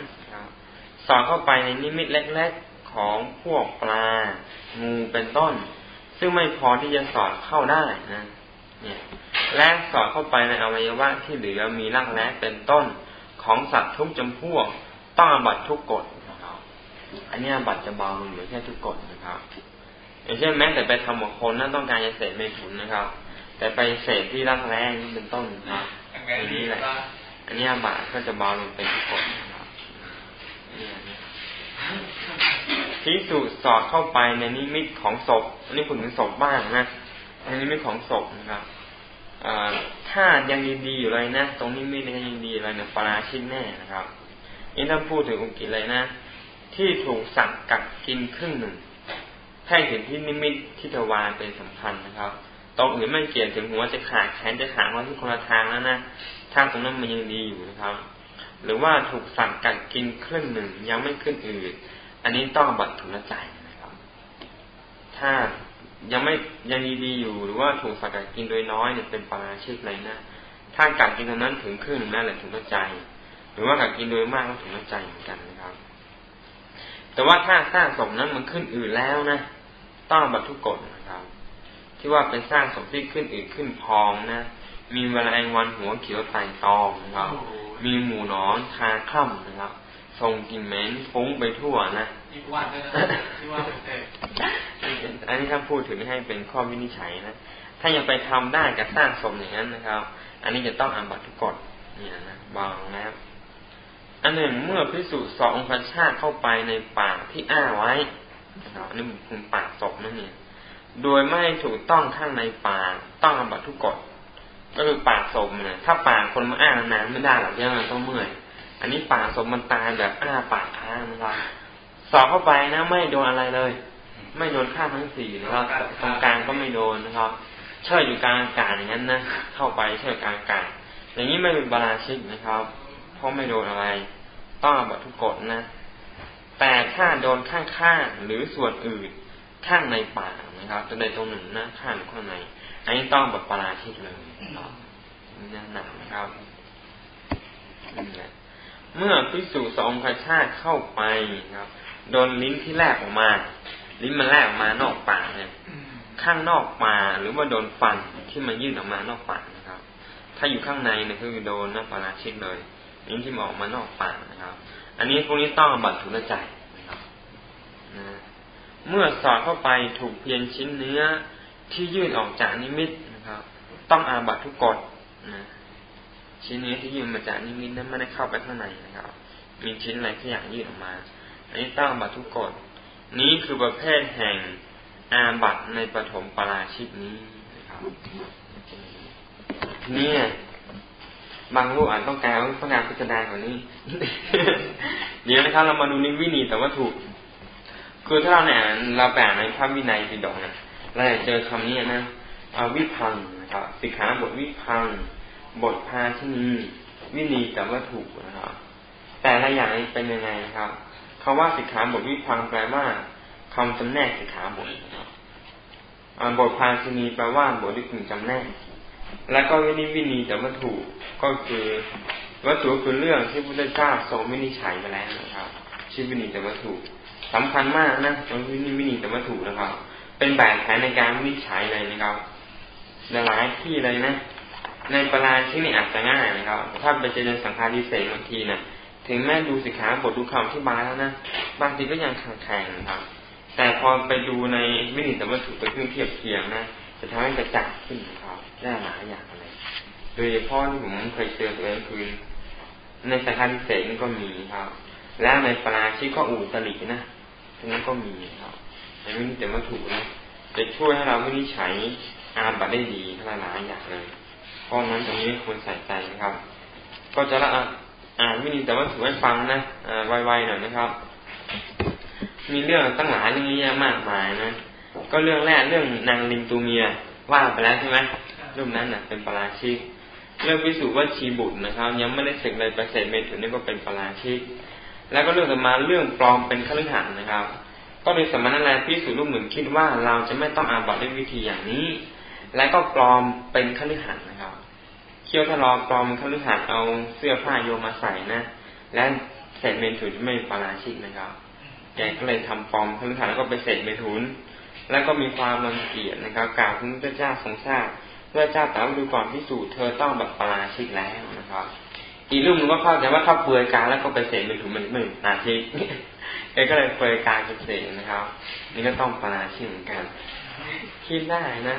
สอดเข้าไปในนิมิตเล็ก ของพวกปลา งูเป็นต้น ซึ่งไม่พอที่จะสอดเข้าได้นะเนี่ยและสอดเข้าไปในอวัยวะที่เหลือมีรักแร้เป็นต้นของสัตว์ทุกจำพวก ต้องอาบัตทุกกฎนะครับอันนี้อาบัตจะเบาลงเหลือแค่ทุกกฎนะครับอย่างเช่นแม้แต่ไปทำกับคนนั้นต้องการจะเสพเมถุนนะครับ แต่ไปเสพที่ร่างแรงนี่เป็นต้นนะครับอันนี้แหละอันนี้อาบัตก็จะเบาลงเป็นทุกกฎนะครับ พิสูจสอดเข้าไปในนิมิตของศพอันนี้คุณถึงศพบ้างนะในนิมิตของศพนะครับถ้ายังดีๆอยู่เลยนะ ตรงนี้ไม่ได้ยังดีอะไรเนี่ยปราชินแน่นะครับนี่ถ้าพูดถึงอุกิเลยนะ ที่ถูกสัตว์กัดกินครึ่งหนึ่งให้เห็นที่นิมิตที่ทวารเป็นสำคัญนะครับตรงอื่นไม่เกี่ยวถึงหัวจะขาดแขนจะขาดว่าที่คนละทางแล้วนะถ้าตรงนั้นมันยังดีอยู่นะครับ หรือว่าถูกสัตว์กัดกินครึ่งหนึ่งยังไม่ขึ้นอื่น อันนี้ต้องบัตรถุนใจนะครับ ถ้ายังไม่ยังดีๆอยู่หรือว่าถูกสัตว์กัดกินโดยน้อยเนี่ยเป็นปาราชิกเลยนะถ้ากัดกินตรงนั้นถึงครึ่งนั่นแหละถุนใจรือว่ากัดกินโดยมากก็ถึงน้ำใจเหมือนกันนะครับ แต่ว่าถ้าสร้างศพนั้นมันขึ้นอื่นแล้วนะต้องบัตรทุกกฎนะครับ ที่ว่าเป็นสร้างศพที่ขึ้นอืดขึ้นพองนะมีแมลาแองวันหัวเขียวไต่ตองนะครับ มีหมูนอนคาคล่ำนะครับส่งกลิ่นเหม็นฟุ้งไปทั่วนะ ที่ว่าที่ว่าอันนี้ถ้าพูดถึงให้เป็นข้อวินิจฉัยนะ ถ้ายังไปทำได้กับสร้างสมอย่างนั้นนะครับ อันนี้จะต้องอาบัตทุกกฎเนี่ยนะบางนะครับอันหนึ่งเมื่อพิสูจน์สององค์ชาติเข้าไปในป่าที่อ้าไว้อันนี้คือป่าศพนั่นเนี่โดยไม่ถูกต้องข้างในป่าต้องอาบัตทุกกฎก็คือป่าศพเนี่ยถ้าป่าคนมาอ้างนานไม่ได้หรอกยังต้องเมื่อย อันนี้ป่าศพมันตายแบบอ้าปากค้างนะครับ สอบเข้าไปนะ ไม่โดนอะไรเลย ไม่โดนข้าทั้งสี่นะครับตรงกลางก็ไม่โดนนะครับเชิดอยู่กลางอากาศอย่างนั้นนะเข้าไปเชิดกลางอากาศอย่างนี้ไม่เป็นบาราชิกนะครับ เพราะไม่โดนอะไร ต้องบัตทุกกฎนะ แต่ถ้าโดนข้างๆหรือส่วนอื่นข้างในป่านะครับจะได้ตรงหนึ่งนะข้างข้างใน อันนี้ต้องแบบปาราชิกเลยนะครับนี่หนักนะครับนี่แหละเมื่อพิสูจสองคชาติเข้าไปครับ โดนลิ้นที่แลกออกมา ลิ้นมันแลกออกมานอกปากเนี่ยข้างนอกปากหรือว่าโดนฟันที่มันยื่นออกมานอกปากนะครับ ถ้าอยู่ข้างในเนี่ยคือโดนนะปาราชิกเลยลิ้นที่มันออกมานอกปากนะครับ อันนี้พวกนี้ต้องบัตรทุนใจนะครับนะเมื่อสอดเข้าไปถูกเพียงชิ้นเนื้อที่ยื่นออกจากนิมิตนะครับ ต้องอาบัตทุกกฎนะชิ้นนี้ที่ยืมมาจากนิมิตนั้นไม่ได้เข้าไปข้างในนะครับ มีชิ้นอะไรที่อยากยืดออกมา นี้ตั้งบัตทุกกฎนี้คือประเภทแห่งอาบัตในปฐมปราชิกนี้นะครับนี่ยบางรูปอาจต้องการต้องการพิจารณากว่านี้ เดี๋ยวนะครับ เรามาดูนิวินีแต่ว่าถูก คือถ้าเราเนี่ยเราแปลในพระวินัยปิฎกนะเราจะเจอคำนี้นะวิพังนะครับสิกขาบทวิพัง บทพาชนีวินีกับวัตถุนะครับแต่ละอย่างเป็นยังไงครับ คำว่าสิกขาบทวิภังค์แปลว่าคำจำแนกสิกขาบทครับบทภาชนีย์แปลว่าบทที่ถึงจำแนก แล้วก็วินิวินีแต่วัตถุก็คือวัตถุคือเรื่องที่พระพุทธเจ้าทรงวินิจฉัยไปแล้วนะครับชื่อวินิแต่วัตถุสำคัญมากนะวินิวินีแต่วัตถุนะครับ เป็นแบบแผนในการวินิจฉัยเลยนะครับหลายที่เลยนะ ในปาราชิกนี่อาจจะง่ายนะครับ ถ้าไปเจริญสังฆาทิเสสบางทีนะ ถึงแม้ดูสิขาบทดูคำที่บายแล้วนะบางทีก็ยังแข็งๆครับ แต่พอไปดูในวินิจวัตถุไปเครื่องเทียบเคียงนะจะทำให้กระจ่างขึ้นครับได้หลายอย่างเลยโดยเฉพาะที่ผมเคยเจอตัวเองคือในสังฆาริเศษก็มีครับ แล้วในปราชิกก็อูตลินะทั้งนั้นก็มีครับในวินิจวัตถุนะจะช่วยให้เราวินิจฉัยอาบัตได้ดีหลายหลายอย่างเลยเพราะนั้นตรงนี้ควรใส่ใจนะครับ ก็จะละ อ่านไม่ดีแต่ว่าถือให้ฟังนะอ่าไวๆหน่อยนะครับ มีเรื่องตั้งหลายเรื่องเยอะมากมายนะก็เรื่องแรกเรื่องนางลิงตูเมียว่าไปแล้วใช่ไหมรูปนั้นนะเป็นปราชิกเรื่องพิสูจน์ว่าชีบุตรนะครับ ยังไม่ได้เสกเลยประเสริฐเมถุนนี่ก็เป็นปราชิกแล้วก็เรื่องต่อมาเรื่องปลอมเป็นขลึหันนะครับ ก็ในสมณะแลพิสูจน์รูปหนึ่งคิดว่าเราจะไม่ต้องอาบัตด้วยวิธีอย่างนี้ และก็ปลอมเป็นขลึหันนะ เคี่ยวทะลอปลอมคฤหัสเอาเสื้อผ้าโยมาใส่นะ และเศษเมถุนไม่ปาราชิกนะครับแกก็เลยทำปลอมคฤหัสแล้วก็ไปเศษเมถุน แล้วก็มีความรังเกียจนะครับกล่าวถึงพระเจ้าทรงทราบพระเจ้าต่ว่าดูก่อนพิสูจน์เธอต้องแบบปาราชิกแล้วนะครับ อีกรูปนึงก็เข้าใจว่าถ้าเปลือยกายแล้วก็ไปเศษเมถุนมันไม่ปาราชิกแกก็เลยเปลือยกายเป็นเศษนะครับ นี่ก็ต้องปาราชิกเหมือนกันคิดได้นะ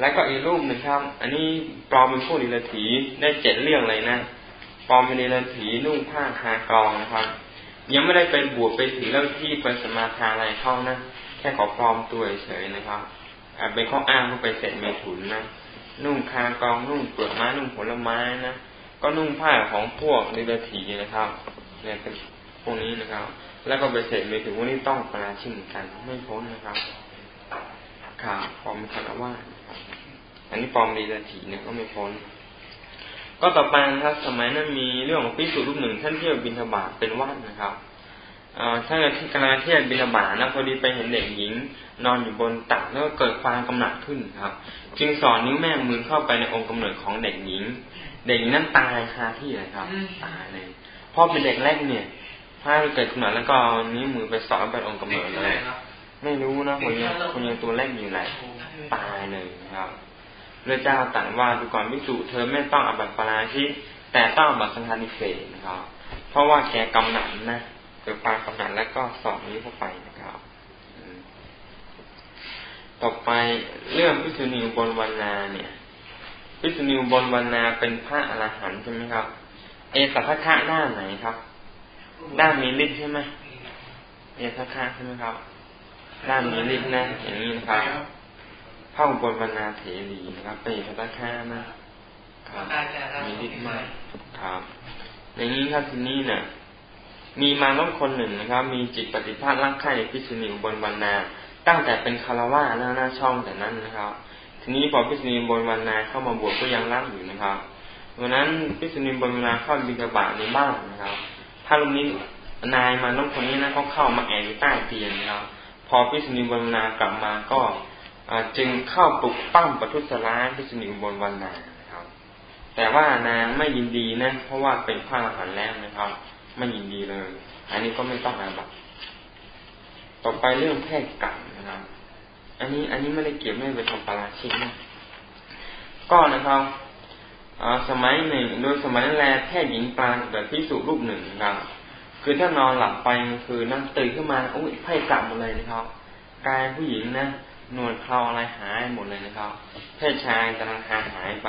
แล้วก็อีกรูปหนึ่งครับ อันนี้ปลอมเป็นผู้นิรถีได้เจ็ดเรื่องเลยนะปลอมเป็นนิรถีนุ่งผ้าคากรองนะครับ ยังไม่ได้เป็นบวชไปถือเรื่องที่เป็นสมาทานอะไรเข้านะแค่ขอปลอมตัวเฉยนะครับเป็นข้ออ้างเพื่อไปเสร็จเมถุนนะนุ่งคากองนุ่งเปลือกไม้นุ่งผลไม้นะก็นุ่งผ้าของพวกนิรถีนะครับเนี่ยเป็นพวกนี้นะครับ แล้วก็ไปเสร็จเมถุนวันนี้ต้องปราชินกันไม่พ้นนะครับข่าวปลอมคารวะ อันนี้ปลอมดีละถีเนี่ยก็ไม่พ้น ก็ต่อไปนะครับ สมัยนั้นมีเรื่องของพิสูจน์รูปหนึ่ง ท่านเที่ยวบินทบาทเป็นวัดนะครับท่านที่กำลังเที่ยวบินทบาทนะพอดีไปเห็นเด็กหญิง นอนอยู่บนตักแล้วก็เกิดความกำหนัดขึ้นครับ จึงสอนนิ้วแม่มือเข้าไปในองค์กำเนิดของเด็กหญิง เด็กหญิงนั้นตายคาที่เลยครับตายเลยพ่อเป็นเด็กแรกเนี่ยถ้าเกิดกำหนัดแล้วก็นิ้วมือไปสอนไปองค์กำเนิดเลยไม่รู้นะคนยังคนยังตัวเล็กอยู่ไหนตายเลยนะครับ พระเจ้าตรัสว่าดูก่อนพิสุเธอไม่ต้องอบัติปราชิกแต่ต้องอบัติสังฆานิเศษนะครับ เพราะว่าแกกำหนัดนะเกิดความกำหนัดแล้วก็สอบนี้เข้าไปนะครับ ต่อไปเรื่องพิสุนีบนวันนาเนี่ยพิสุนีบนวันนาเป็นพระอรหันต์ใช่ไหมครับ เอสัทธะหน้าไหนครับด้านมีฤทธิ์ใช่ไหมเอสัทธะใช่ไหมครับด้านมีฤทธิ์นะอย่างนี้นะครับ พระอุบลวันนาเถรีนะครับเป็นเอสัทธะนะครับมีฤทธิ์มากครับอย่างนี้ครับทีนี้เนี่ยมีมาน้องคนหนึ่งนะครับ มีจิตปฏิภาณรักใคร่ในพิสุนีอุบลวันนาตั้งแต่เป็นคารวะแล้วหน้าช่องแต่นั้นนะครับ ทีนี้พอพิษุณีบนวันนาเข้ามาบวชก็ยังรักอยู่นะครับวันนั้นพิษุณีบนวันนาเข้าบิณฑบาตในบ้านนะครับถ้าลุงนี้นายมาน้องคนนี้นะเขาเข้ามาแอบอยู่ใต้เตียงนะครับ พอพิษุณีบนวันนากลับมาก็ จึงเข้าปลุกปั้มประทุษร้ายพิษุณีบนวันนานะครับ แต่ว่านางไม่ยินดีนะเพราะว่าเป็นพระอรหันต์แล้วนะครับ ไม่ยินดีเลย อันนี้ก็ไม่ต้องอาบัตต่อไปเรื่องแพทย์กรรมนะครับ อันนี้อันนี้ไม่ได้เกี่ยวไม่ไปทำปาราชิกนะก็นะครับสมัยหนึ่ง โดยสมัยนั้นแลแพทย์หญิงปลาแบบพิสูจรูปหนึ่งนะครับ คือถ้านอนหลับไปคือนั่งตื่นขึ้นมาอุ้ยไพ่กลับมดเลยนะครับกายผู้หญิงนะ นวดเคราอะไรหายหมดเลยนะครับเพศชายกำลังหาหายไป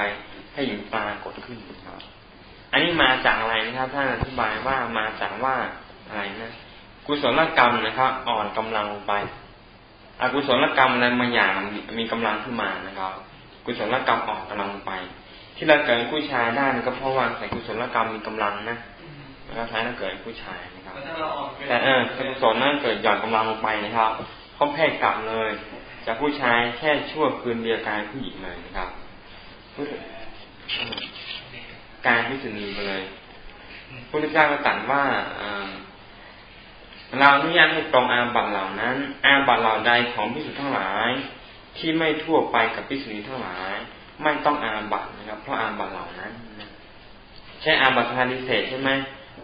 แพทย์หญิงปลากดขึ้นนะครับ อันนี้มาจากอะไรนะครับท่านอธิบายว่ามาจากว่าอะไรนะกุศลกรรมนะครับ อ่อนกำลังลงไป อกุศลกรรมอะไรบางอย่างมีกำลังขึ้นมานะครับ กุศลกรรมอ่อนกำลังไป ที่เราเกิดผู้ชายได้ก็เพราะว่าใส่กุศลกรรมมีกำลังนะแล้วท้ายเราเกิดผู้ชายนะครับ แต่เออกุศลนั้นเกิดหย่อนกำลังลงไปนะครับเขาแพ้กลับเลย จากผู้ชายแค่ชั่วคืนเดียวกลายผู้หญิงเลยนะครับกลายพิสุนีไปเลยพระพุทธเจ้าก็ตรัสว่าเราอนุญาตให้ตรงอาบัตเหล่านั้น อาบัตเหล่าใดของพิสุทั้งหลาย ที่ไม่ทั่วไปกับพิสุนีทั้งหลาย ไม่ต้องอาบัตนะครับ เพราะอาบัตเหล่านั้นใช่อาบัตทานพิเศษใช่ไหม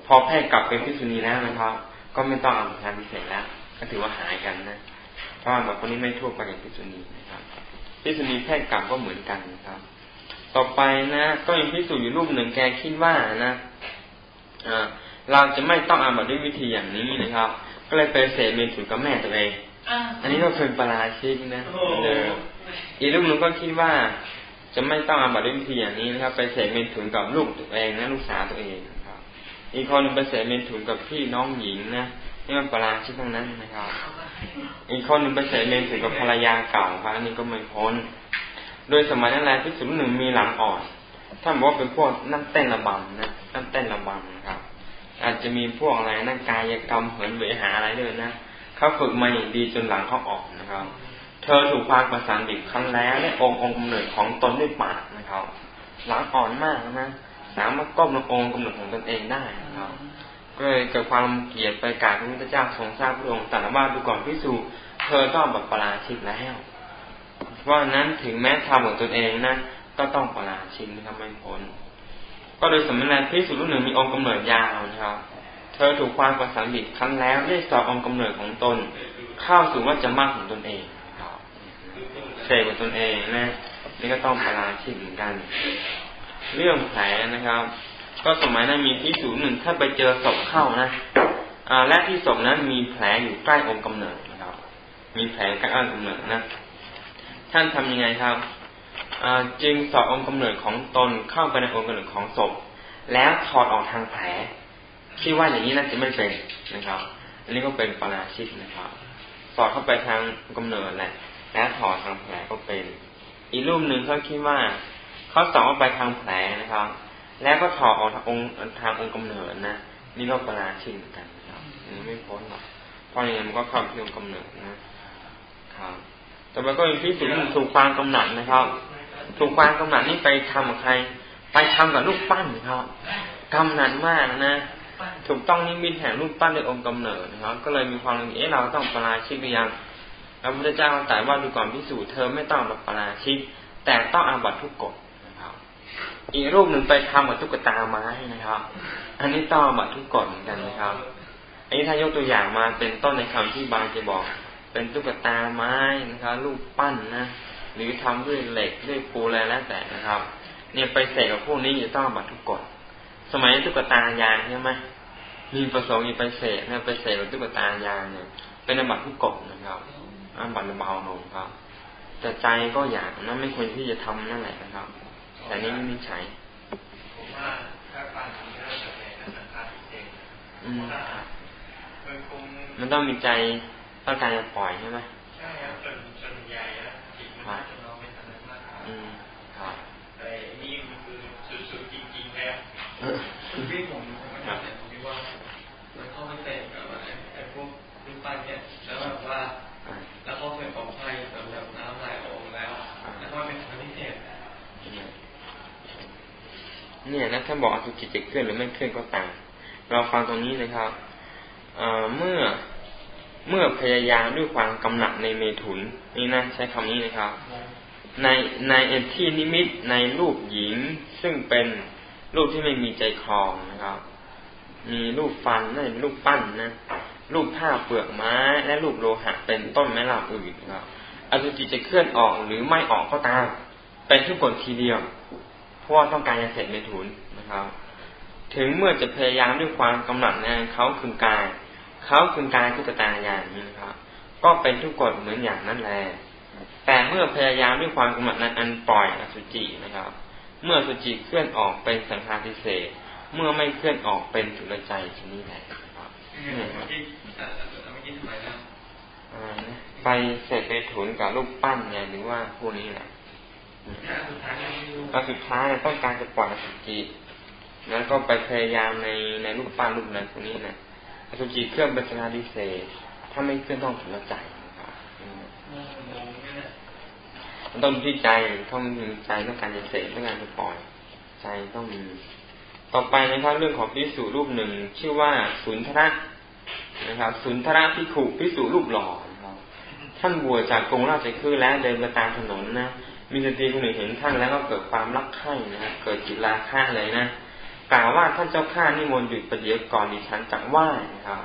พอแพทย์กลับเป็นพิสุนีแล้วนะครับ ก็ไม่ต้องอาบัตทานพิเศษแล้ว ก็ถือว่าหายกันนะ พราะอาบัตคนนี้ไม่ทั่วไปกับพิสุนีนะครับพิสุนีแพทย์กลับก็เหมือนกันนะครับ ต่อไปนะก็ยังพิสูจน์อยู่รูปหนึ่งแกคิดว่านะอ่าเราจะไม่ต้องอาบัตด้วยวิธีอย่างนี้นะครับ ก็เลยไปเสพเมถุนกับแม่ตัวเองอันนี้ก็เป็นปราชิกนะเดิมอีกลูกหนึ่งก็คิดว่า จะไม่ต้องอาบัตด้วยวิธีอย่างนี้นะครับ ไปเสพเมถุนกับลูกตัวเองนะลูกสาวตัวเองครับ อีกคนนึงไปเสพเมถุนกับพี่น้องหญิงนะ นี่มันปราชิกทั้งนั้นนะครับ อีกคนหนึ่งไปเสพเมถุนกับภรรยาเก่าครับอันนี้ก็ไม่พ้น โดยสมัยนั้นแหละพิสุหนึ่งมีหลังอ่อนท่านบอกว่าเป็นพวกนั่งเต้นระบำนะนั่งเต้นระบำนะครับ อาจจะมีพวกอะไรนั่งกายกรรมเหินเวหาอะไรด้วยนะเขาฝึกมาอย่างดีจนหลังเขาออกนะครับ เธอถูกพาประสานดิบครั้งแล้วและองค์องค์กำเนิดของตนด้วยปากนะครับ หลังอ่อนมากนะสามารถก้มลงองค์กำเนิดของตนเองได้นะครับ ก็เลยเกิดความเกลียดไปกราดพระพุทธเจ้าทรงทราบพระองค์ตรัสว่าดูก่อนพิสูจเธอต้องบัปราชิกแล้วเพราะนั้นถึงแม้ทำของตนเองนะก็ต้องปราชิกนะครับไม่พ้นก็โดยสมณะพิสุรุ่นหนึ่งมีองค์กำเนิดยาวนะครับ เธอถูกความประสานบิดครั้งแล้วได้สอบองค์กำเนิดของตน เข้าสู่ว่าจะมากของตนเองเสกของตนเองนะนี่ก็ต้องปราชิกเหมือนกัน เรื่องแผลนะครับ ก็สมัยนั้นมีพิสูจน์หนึ่งถ้าไปเจอศพเข้านะอ่าและที่ศพนั้นมีแผลอยู่ใกล้องค์กำเนิดนะครับ มีแผลใกล้องค์กำเนิดนะ ท่านทำยังไงครับจึงสอดองค์กำเนิดของตนเข้าไปในองค์กำเนิดของศพแล้วถอดออกทางแผลคิดว่าอย่างนี้น่าจะไม่เป็นนะครับ อันนี้ก็เป็นปราชิกนะครับ สอดเข้าไปทางกำเนิดแหละแล้วถอดทางแผลก็เป็น อีกรูปหนึ่งเขาคิดว่าเขาสอดเข้าไปทางแผลนะครับ แล้วก็ถอดออกทางองค์ทางองค์กำเนิดนะนี่ก็ปราชิกเหมือนกันครับไม่พ้นหรอกเพราะอย่างนั้มันก็เข้าที่องค์กำเนิดนะครับแต่มันก็ยังพิสูจน์ถูกความกำหนัดนะครับ ถูกความกำหนัดนี่ไปทำกับใคร ไปทำกับลูกปั้นครับกำหนัดมากนะถูกต้องนิมิตแห่งรูปปั้นในองค์กำเนิดนะครับ ก็เลยมีความรู้เอ๊ะเราต้องปราชิกหรือยังพระพุทธเจ้าตรัสว่าดูก่อนพิสูจน์เธอไม่ต้องปราชิกแต่ต้องอาบัตทุกกฎ อีกรูปหนึ่งไปทำกับตุ๊กตาไม้นะครับ อันนี้ต้องบัตทุกกฎเหมือนกันนะครับ อันนี้ถ้ายกตัวอย่างมาเป็นต้นในคำที่บางจะบอก เป็นตุ๊กตาไม้นะครับรูปปั้นนะหรือทำด้วยเหล็กด้วยปูอะไรแล้วแต่นะครับ เนี่ยไปเสกกับพวกนี้จะต้องบัตรทุกกฎสมัยตุ๊กตายางใช่ไหมมีประสงค์ไปเสกนะไปเสกกับตุ๊กตายางเนี่ยเป็นอบัตทุกกฎนะครับอันบัตรเบาลงครับ แต่ใจก็อยากนะไม่ควรที่จะทำนั่นแหละนะครับ แต่นี้ไม่ใช่ผมว่าถ้าฟังนี้เราจะเป็นสังฆาทิเศษมันต้องมีใจต้องการจะปล่อยใช่ไหมใช่ครับจนจนใหญ่แล้วจิตมันจะน้อนไม่ทันมากอืมครับแต่นี่มันคือสุดๆจริงๆแล้วคือที่ผมผมก็เห็นผมคิดว่ามันเข้าไม่เต็มกับไอ้พวกรูปปั้นเนี่ยแล้วแบบว่า แล้วเขาเคยบอกให้แบบน้ำไหลออกแล้วแล้วก็เป็นสังฆทิเศษ เนี่ยนะถ้าบอกอสุจิจะเคลื่อนหรือไม่เคลื่อนก็ตามเราฟังตรงนี้นะครับเมื่อเมื่อพยายามด้วยความกำหนัดในเมถุน นี่นะใช้คำนี้นะครับ ในในเอที่นิมิตในรูปหญิง ซึ่งเป็นรูปที่ไม่มีใจคลองนะครับ มีรูปฟันนั่นรูปปั้นนะรูปผ้าเปลือกไม้และรูปโลหะเป็นต้นแม่ลาอื่นนะครับอสุจิจะเคลื่อนออกหรือไม่ออกก็ตามเป็นทุกคนทีเดียว เพราะต้องการจะเสร็จเมถุนนะครับ ถึงเมื่อจะพยายามด้วยความกำหนัดนะเขาคือกาย เขาคือกายทุกตาอย่างนี้นะครับ ก็เป็นทุกกฎเหมือนอย่างนั้นแหละแต่เมื่อพยายามด้วยความกำหนัดนั้นอันปล่อยอสุจินะครับ เมื่อสุจิเคลื่อนออกเป็นสังฆาทิเศษเมื่อไม่เคลื่อนออกเป็นถุลใจชนิดแหละครับไปเสร็จไปถุนกับรูปปั้นไงหรือว่าพวกนี้แหละ ตอนสุดท้ายต้องการจะปล่อยสุจิแล้วก็ไปพยายามในในรูปปั้นรูปนั้นพวกนี้นะสุจิเครื่องเป็นสนาดิเศษถ้าไม่เครื่องต้องถึงใจมันต้องที่ใจต้องมีใจต้องการจะเสกต้องการจะปล่อย ใจต้องมี ต่อไปนะครับเรื่องของพิสูรรูปหนึ่ง ชื่อว่าสุนทระนะครับ สุนทระพิขุพิสูรรูปหล่อครับท่านบวชจากกรุงราชคฤห์แล้วเดินไปตามถนนนะ มีสตรีคนหนึ่งเห็นท่านแล้วก็เกิดความรักใคร่นะเกิดจิตราคะเลยนะกล่าวว่าท่านเจ้าข้านิมนต์หยุดประเดี๋ยวก่อนดิฉันจักไหว้นะครับ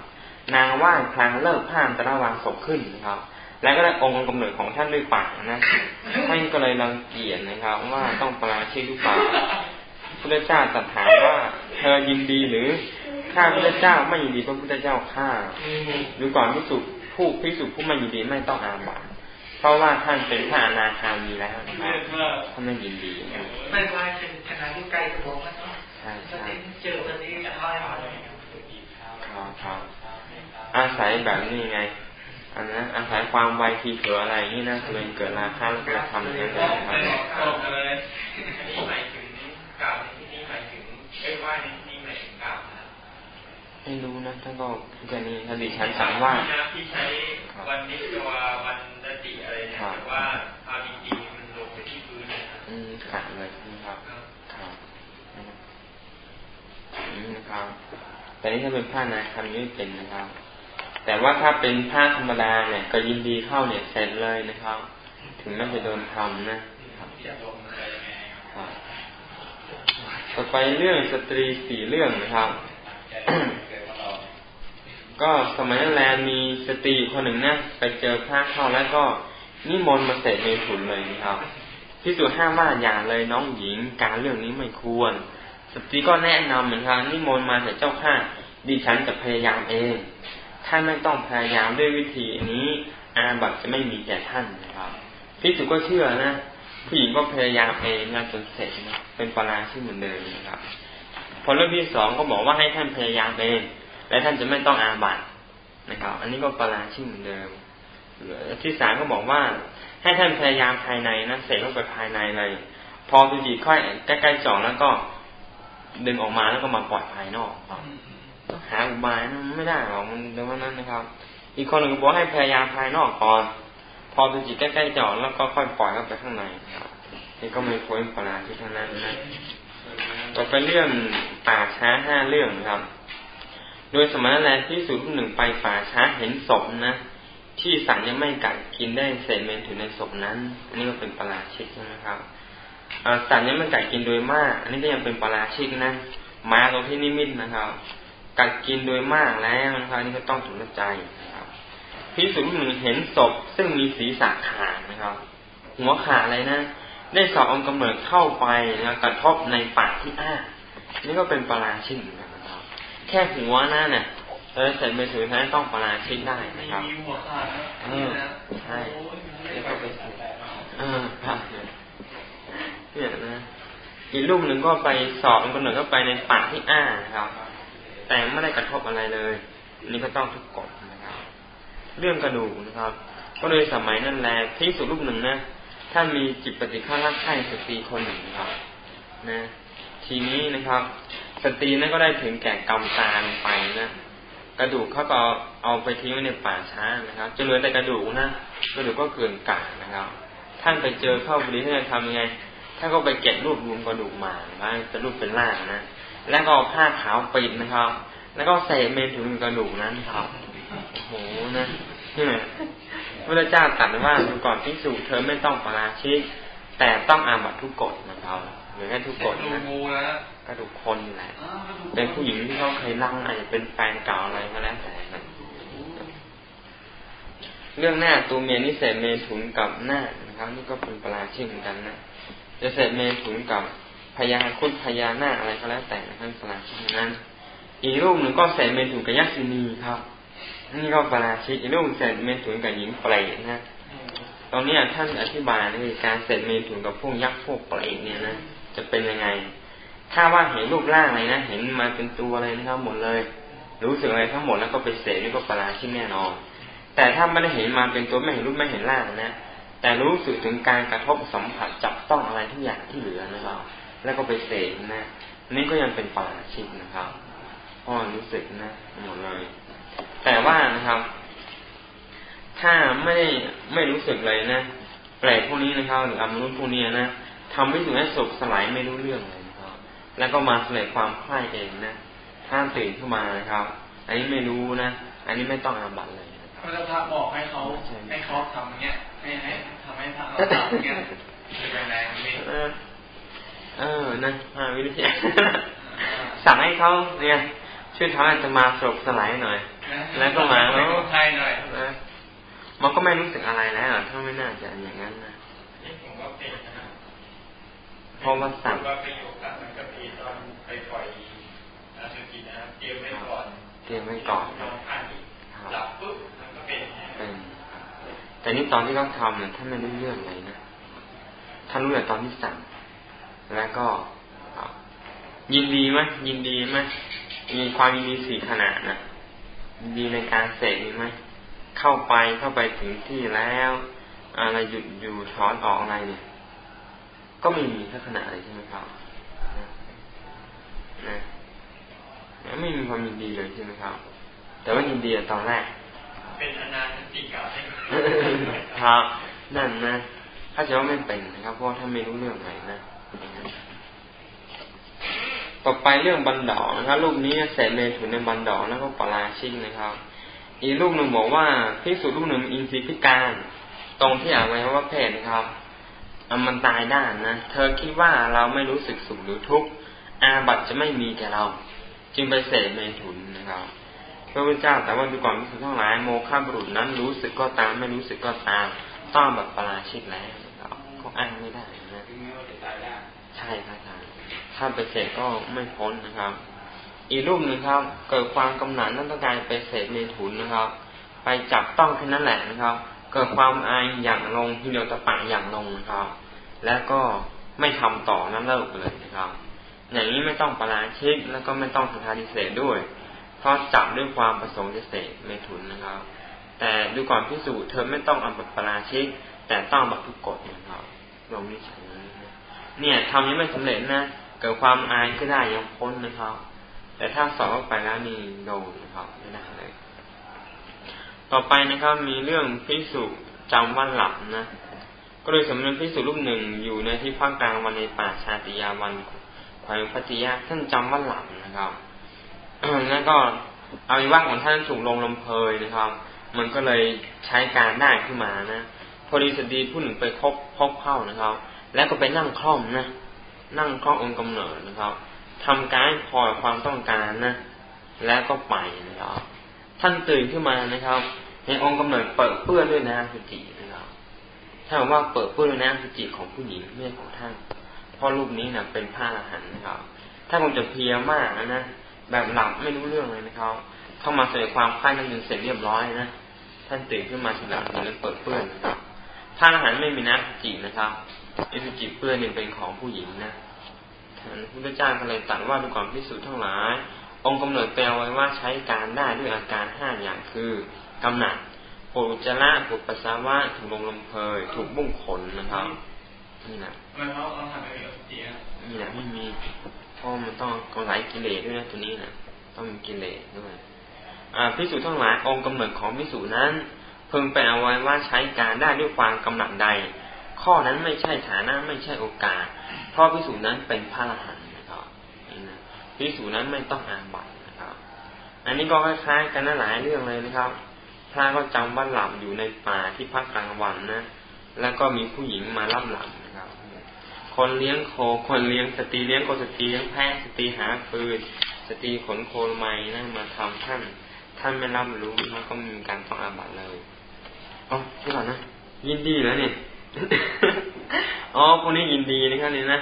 นางไหว้พลางเลิกผ้ามตะวางศพขึ้นนะครับ แล้วก็ได้องค์กำเนิดของท่านด้วยปากนะท่านก็เลยรังเกียจนะครับ ว่าต้องปราชิกหรือเปล่าพระเจ้าตรัสถามว่า เธอยินดีหรือข้าพระเจ้าไม่ยินดีพระพุทธเจ้าข้าดูก่อนพิสุผู้พิสุผู้ไม่ยินดีไม่ต้องอาบัติ เพราะว่าท่านเป็นพระอนาคามีแล้วนะครับท่านไม่ยินดีไม่ว่าเป็นขนาดที่ไกลกับผมใช่ใช่เจอตัวนี้จะเล่าให้ฟังครับครับอาศัยแบบนี้ไงอันนั้นอาศัยความไวทีเผืออะไรนี่นะเลยเกิดราคาแล้วก็ทำอย่างนี้นเลยครับ ไม่รู้นะท่านก็แค่นี้ท่านดิฉันสั่งว่าที่ใช้วันนี้ตัววันดติอะไรเนี่ยแต่ว่าเอาจริงๆมันลงไปที่พื้นอืมขาดเลยนะครับนี้นะครับ แต่นี้ถ้าเป็นผ้านาคำนี้ไม่เป็นนะครับ แต่ว่าถ้าเป็นผ้าธรรมดาเนี่ย ก็ยินดีเข้าเนี่ยเสร็จเลยนะครับ ถึงแม้จะโดนทำนะต่อไปเรื่องสตรีสี่เรื่องนะครับ ก็สมัยนั้นแลมีสตรีคนหนึ่งนะไปเจอพระเข้าแล้วก็นิมนต์มาเสร็จในถุนเลยนะครับที่สุดห้ามว่าอย่าเลยน้องหญิงการเรื่องนี้ไม่ควรสตรีก็แนะนำเหมือนกันนิมนต์มาแต่เจ้าข้าดิฉันจะพยายามเอง ถ้าไม่ต้องพยายามด้วยวิธีนี้ อาบัตจะไม่มีแก่ท่านนะครับพิสุก็เชื่อนะผู้หญิงก็พยายามเองจนเสร็จนะเป็นปราชื่อเหมือนเดิมนะครับ พอเรื่องที่สองก็บอกว่าให้ท่านพยายามเอง และท่านจะไม่ต้องอาบัตนะครับ อันนี้ก็ปราชื่อเหมือนเดิมที่สามก็บอกว่า ให้ท่านพยายามภายในนะเสร็จเข้าไปภายในเลย พอสุจิค่อยใกล้ๆจ่อแล้วก็ดึงออกมาแล้วก็มาปล่อยภายนอกครับหาอุบายนะไม่ได้หรอกมันเดี๋ยวนั้นนะครับ อีกคนหนึ่งบอกให้พยายามภายนอกก่อน พอดูจิตใกล้ๆจอดแล้วก็ค่อยปล่อยเข้าไปข้างในครับนี่ก็ไม่ควรปราที่ท่านั้นนะต่อไปเรื่องป่าช้าห้าเรื่องครับ โดยสมัยนั้นที่สุดหนึ่งไปป่าช้าเห็นศพนะ ที่สัตว์ยังไม่กัดกินได้เศษเมนถึงในศพนั้น อันนี้ก็เป็นปราชิกใช่ไหมครับสัตว์นี้มันกัดกินโดยมาก อันนี้ก็ยังเป็นปราชิกนะมาตรงที่นิมิตนะครับ กัดกินโดยมากแล้วนะครับนี่ก็ต้องถึงใจนะครับพิสุรูปหนึ่งเห็นศพซึ่งมีศีรษะขาดนะครับ หัวขาดอะไรนะได้สอบองกำเนิดเข้าไปนะกระทบในปากที่อ้านี่ก็เป็นปราชิกนะ แค่หัวนั่นเนี่ยเราจะเสร็จไปถึงนั้นต้องปราชิกได้นะครับเออใช่แล้วก็ไปเออครับเนี่ยนะอีกรูปหนึ่งก็ไปสอบองกำเนิดก็ไปในปากที่อ้านะครับ แต่ไม่ได้กระทบอะไรเลยนี่ก็ต้องทุกกฎนะครับ เรื่องกระดูกนะครับ ก็โดยสมัยนั้นแลพิสุดรูปหนึ่งนะท่านมีจิตปฏิฆารักใคร่สตรีคนหนึ่งครับ นะ ทีนี้นะครับ สตรีนั้นก็ได้ถึงแก่กรรมตาลงไปนะกระดูกเขาก็เอาไปทิ้งไว้ในป่าช้านะครับจะเหลือแต่กระดูกนะกระดูกก็เกลื่อนกาดนะครับ ท่านไปเจอเข้าบริท่านจะทำยังไงท่านก็ไปเก็บรูปรวมกระดูกมานะเป็นรูปเป็นร่างนะแล้วก็ผ้าขาวปิดนะครับ แล้วก็ใส่เมนถึงกระดูกนั้นครับโอ้โหนะพระเจ้าตรัสว่าดูก่อนพิสูจเธอไม่ต้องปราชิกแต่ต้องอาบัตทุกกฎนะครับ หรือแค่ทุกกฎนะกระดูกคนแหละเป็นผู้หญิงที่เขาเคยรังอาจจะเป็นแฟนเก่าอะไรก็แล้วแต่นะเรื่องหน้าตัวเมียนี่เสร็จเมถุนกับหน้านะครับ นี่ก็เป็นปราชิกเหมือนกันนะจะเสร็จเมถุนกับพญาคุณพญาหน้าอะไรก็แล้วแต่นะครับปราชิกนั้น อีกรูปหนึ่งก็เสร็จเมถุนกับยักษินีครับนี่ก็ปราชิกอีกรูปเสร็จเมถุนกับหญิงเปรตนะตอนนี้ท่านอธิบายในการเสร็จเมถุนกับพวกยักษ์พวกเปรตเนี่ยนะ จะเป็นยังไง ถ้าว่าเห็นรูปร่างอะไรนะ เห็นมาเป็นตัวอะไรนะครับหมดเลย รู้สึกอะไรทั้งหมดแล้วก็ไปเสกนี่ก็ปราชิกแน่นอน แต่ถ้าไม่ได้เห็นมาเป็นตัวไม่เห็นรูปไม่เห็นร่างนะ แต่รู้สึกถึงการกระทบสัมผัสจับต้องอะไรทุกอย่างที่เหลือนะครับ แล้วก็ไปเสกนะนี่ก็ยังเป็นปราชิกนะครับพ่อรู้สึกนะหมดเลย แต่ว่านะครับ ถ้าไม่ไม่รู้สึกเลยนะแปลกพวกนี้นะครับ หรืออมนุษย์พวกนี้นะ ทำให้ถึงให้ศพสลายไม่รู้เรื่องเลยนะครับ แล้วก็มาเสลยความคลายเองนะถ้าตื่นขึ้นมานะครับ อันนี้ไม่รู้นะ อันนี้ไม่ต้องอาบัตเลยพระพระบอกให้เขาให้เขาทำเงี้ยให้ให้ทำให้พระเราทำเงี้ยเป็นแรงไม่เออนะวิธีสั่งให้เขาเนี่ยช่วยทำให้จะมาสลบสลายหน่อย แล้วก็มาแล้วมันก็ไม่รู้สึกอะไรแล้วถ้าไม่น่าจะอย่างนั้นนะผมก็เป็น เพราะว่าสั่งว่าไปอยู่กับมันก็มีตอนไปปล่อยอาสุจินะเตรียมไว้ก่อนเตรียมไว้ก่อนหลับปุ๊บมันก็เป็นเป็นแต่นี่ตอนที่เขาทำเนี่ยท่านไม่รู้เรื่องเลยนะท่านรู้แต่ตอนที่สั่งแล้วก็ยินดีไหมยินดีไหมมีความยินดีสี่ขนาดนะยินดีในการเสกมีไหมเข้าไปเข้าไปถึงที่แล้ว อะไรหยุดอยู่ถอนออกอะไรเนี่ย ก็ไม่มีทักษณะอะไรใช่ไหมครับนะไม่มีความยินดีเลยใช่ไหมครับ แต่ว่ายินดีตอนแรก เป็นอนาคติกาให้ครับ นั่นนะ ถ้าจะว่าไม่เป็นนะครับ เพราะถ้าไม่รู้เรื่องอะไรนะต่อไปเรื่องบันดอนะครับรูปนี้เสร็จเมถุนในบันดอแล้วก็ปราชิกนะครับ อีกรูปหนึ่งบอกว่าพิสูจรูปหนึ่งอินทรีย์พิการ ตรงที่อ่านไว้ว่าเพศนะครับ มันตายได้นะ เธอคิดว่าเราไม่รู้สึกสุขหรือทุกข์อาบัตจะไม่มีแก่เรา จึงไปเสพเมถุนนะครับพระพุทธเจ้าแต่ว่าดูก่อนพิสุทั้งหลายโมฆะบุรุษนั้นรู้สึกก็ตาม ไม่รู้สึกก็ตาม ต้องแบบประราชิกแล้วก็อ้างไม่ได้นะใช่ครับอาจารย์ถ้าไปเสพก็ไม่พ้นนะครับ อีกรูปหนึ่งครับ เกิดความกำหนัดนั่นต้องการไปเสพเมถุนนะครับ ไปจับต้องแค่นั้นแหละนะครับ เกิดความอายอย่างลงฮิโนตปะอย่างลงนะครับ แล้วก็ไม่ทำต่อนั้นเลิกเลยนะครับ อย่างนี้ไม่ต้องปราชิกแล้วก็ไม่ต้องสุทาดิเศษด้วย เพราะจับด้วยความประสงค์จะเสกไม่ถุนนะครับ แต่ดูก่อนพิสูจน์เธอไม่ต้องอับัตปราชิก แต่ต้องบัตทุกกฎนะครับลงนี้ใช่เนี่ยทำนี้ไม่สำเร็จนะเกิดความอายก็ได้ยังพ้นนะครับ แต่ถ้าสอบไปแล้วนี่โดนนะครับไม่ได้ ต่อไปนะครับ มีเรื่องพิสุจำวันหลับนะ ก็โดยสมเด็จพิสุรูปหนึ่งอยู่ในที่ภาคกลางวันในป่าชาติยาวันแขวงพัทยาท่านจำวันหลับนะครับแล้วก็อาวิวาของท่านถูกลงลำเพยนะครับ มันก็เลยใช้การได้ขึ้นมานะพอดีสดีผู้หนึ่งไปคบพบเข้านะครับ แล้วก็ไปนั่งคล่อมนะนั่งคล่อมองค์กำเนิดนะครับทำการพอความต้องการนะ แล้วก็ไปนะครับ ท่านตื่นขึ้นมานะครับในองค์กำเนิดเปิดเปื้อนด้วยน้ำสุจินะครับถ้าบอกว่าเปิดเปื้อนด้วยน้ำสุจิของผู้หญิงไม่ของท่านเพราะรูปนี้นะเป็นผ้าละหันนะครับ ถ้าคงจะเพียมากนะแบบหลับไม่รู้เรื่องเลยนะครับ เข้ามาเสด็จความค่ายท่านจนเสร็จเรียบร้อยนะท่านตื่นขึ้นมาทีหลังถึงเปิดเปื้อนนะครับผ้าละหันไม่มีน้ำสุจินะครับไอ้สุจิเปื้อนนี่เป็นของผู้หญิงนะท่านพุทธเจ้าก็เลยตรัสว่าดูก่อนพิสูจน์ทั้งหลาย องค์กำเนิดแปลไว้ว่าใช้การได้ด้วยอาการห้าอย่างคือกำหนัดปวดอุจจาระปวดปัสสาวะถูกลงลมเพยถูกบุ้งขนนะครับนี่นะไม่เพราะเราทำไม่มีอสุจินี่นะไม่มีเพราะมันต้องกำไรกิเลสด้วยนะตัวนี้นะต้องมีกิเลสด้วยอ่าพิสูจน์ทั้งหลายองค์กำเนิดของพิสูจน์นั้นเพิ่งไปเอาไว้ว่าใช้การได้ด้วยความกำหนัดใด ข้อนั้นไม่ใช่ฐานะไม่ใช่โอกาสเพราะพิสูจน์นั้นเป็นพระอรหันต์นะครับนี่ นะพิสูจน์นั้นไม่ต้องอาบัตนะครับ อันนี้ก็คล้ายๆกันนั่นหลายเรื่องเลยนะครับพระก็จำว่าหลับอยู่ในป่าที่พักกลางวันนะ แล้วก็มีผู้หญิงมารับหลับนะครับ คนเลี้ยงโค คนเลี้ยงสตรีเลี้ยงโคสตรีเลี้ยงแพะสตรีหาฟืนสตรีขนโคมัยนะมาทำท่าน ท่านไม่รับรู้แล้วก็มีการต้องอาบัติเลยอ๋อที่ก่อนนะยินดีแล้วเนี่ยอ๋อพวกนี้ยินดีนะครับนี่นะ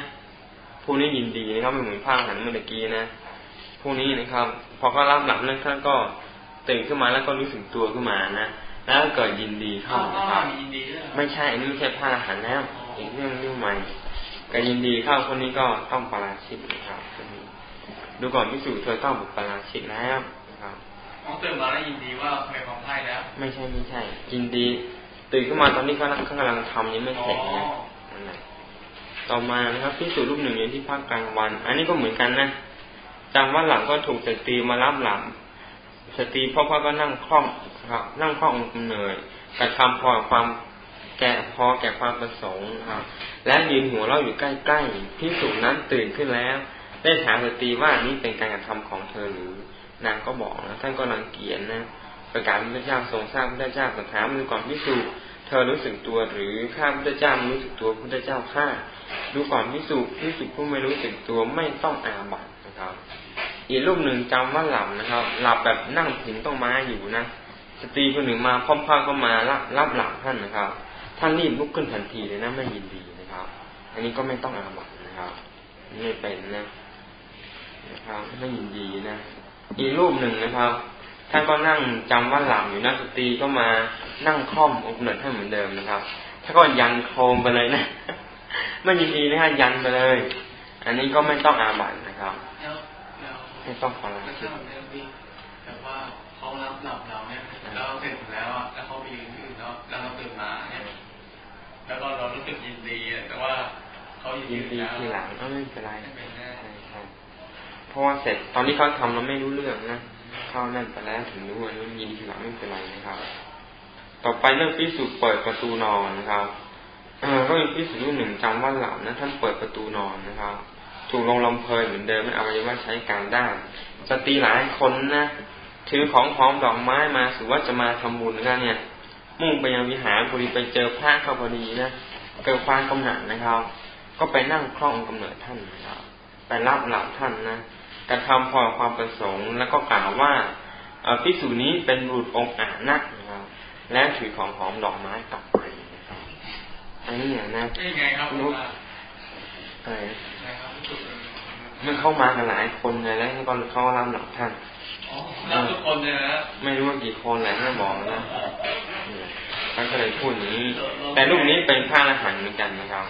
พวกนี้ยินดีนะครับไม่เหมือนพระอรหันต์เมื่อกี้นะพวกนี้นะครับพอเขารับหลับแล้วท่านก็ตื่นขึ้นมาแล้วก็รู้สึกตัวขึ้นมานะแล้วเกิดยินดีเข้านะครับไม่ใช่อันนี้ไม่ใช่พระอรหันต์แล้วอีกเรื่องเรื่องใหม่ก็ยินดีเข้าคนนี้ก็ต้องปราชิกนะครับดูก่อนพิสูจน์เธอต้องบุกปราชิกแล้วนะครับตื่นมาแล้วยินดีว่าเคยของไทยแล้ว ไม่ใช่ไม่ใช่ยินดี ตื่นขึ้นมาตอนนี้เขากำลังทำยังไม่เสร็จนะ ต่อมานะครับพิสูจรูปหนึ่งอยู่ที่ภาคกลางวัน อันนี้ก็เหมือนกันนะจำว่าหลังก็ถูกสตรีมารับหลังสตรีพ่อพ่อก็นั่งคล่อมครับ นั่งคล่อมองค์กำเนิดกระทำพอความแก่พอแก่ความประสงค์ครับ และยืนหัวเราอยู่ใกล้ๆพิสูจนั้นตื่นขึ้นแล้ว ได้ถามสตรีว่านี่เป็นการกระทำของเธอหรือนางก็บอกนะท่านก็รังเกียจนะประกาศพระเจ้าทรงทราบพระเจ้าสถามดูก่อนพิสูจ เธอรู้สึกตัวหรือข้าพระเจ้ารู้สึกตัวพระเจ้าข้าดูก่อนพิสูจพิสูจผู้ไม่รู้สึกตัวไม่ต้องอาบัตนะครับ อีกรูปหนึ่งจำว่าหลับนะครับ หลับแบบนั่งถึงต้องมาอยู่นะสตรีคนหนึ่งมาพร้อมพาก็มารับรับหลับท่านนะครับ ท่านรีบลุกขึ้นทันทีเลยนะไม่ยินดีนะครับ อันนี้ก็ไม่ต้องอาบัตนะครับไม่เป็นนะนะครับไม่ยินดีนะ อีกรูปหนึ่งนะครับท่านก็นั่งจำว่าหลับอยู่นะสตรีก็มา นั่งค่อมองค์เหนือท่านเหมือนเดิมนะครับ ถ้าก็ยันโคมไปเลยนะ ไม่ยินดีนะฮะยันไปเลย อันนี้ก็ไม่ต้องอาบัตนะครับไม่ต้องขอรับผิดแต่ว่าเขารับหลับเราเนี่ยแล้วเสร็จแล้วอะแล้วเขาไปยืนอื่นแล้วแล้วเราตื่นมาเนี่ยแล้วก็เรารู้สึกยินดีแต่ว่าเขายินดีทีหลังก็ไม่เป็นไรเพราะว่าเสร็จตอนนี้เขาทำเราไม่รู้เรื่องนะเข้านั่นไปแล้วถึงรู้ว่ายินทีหลังไม่เป็นไรนะครับ ต่อไปเรื่องพิสูจน์เปิดประตูนอนนะครับเออก็มีพิสูจน์หนึ่งจำว่าหลับนะท่านเปิดประตูนอนนะครับ ถูกลงลำเพยเหมือนเดิมไม่เอาไว้ว่าใช้การได้สตรีหลายคนนะถือของหอมดอกไม้มาสือว่าจะมาทำบุญกันเนี่ย มุ่งไปยังวิหารพอดีไปเจอพระเข้าพอดีนะเกิดความกำหนัดนะครับ ก็ไปนั่งคล้องกำเนิดท่านนะครับไปรับหลับท่านนะกระทำพอความประสงค์แล้วก็กล่าวว่าพิสูจนี้เป็นบุตรองค์อานัก และถือของหอมดอกไม้กลับไปนะครับอันนี้นะนี่ไงครับอะไรมันเข้ามากันหลายคนไงแล้วก็เขารับหลับท่านรับทุกคนเลยนะไม่รู้ว่ากี่คนแหละท่านบอกนะท่านก็เลยพูดนี้ แต่รูปนี้เป็นพระอรหันต์เหมือนกันนะครับ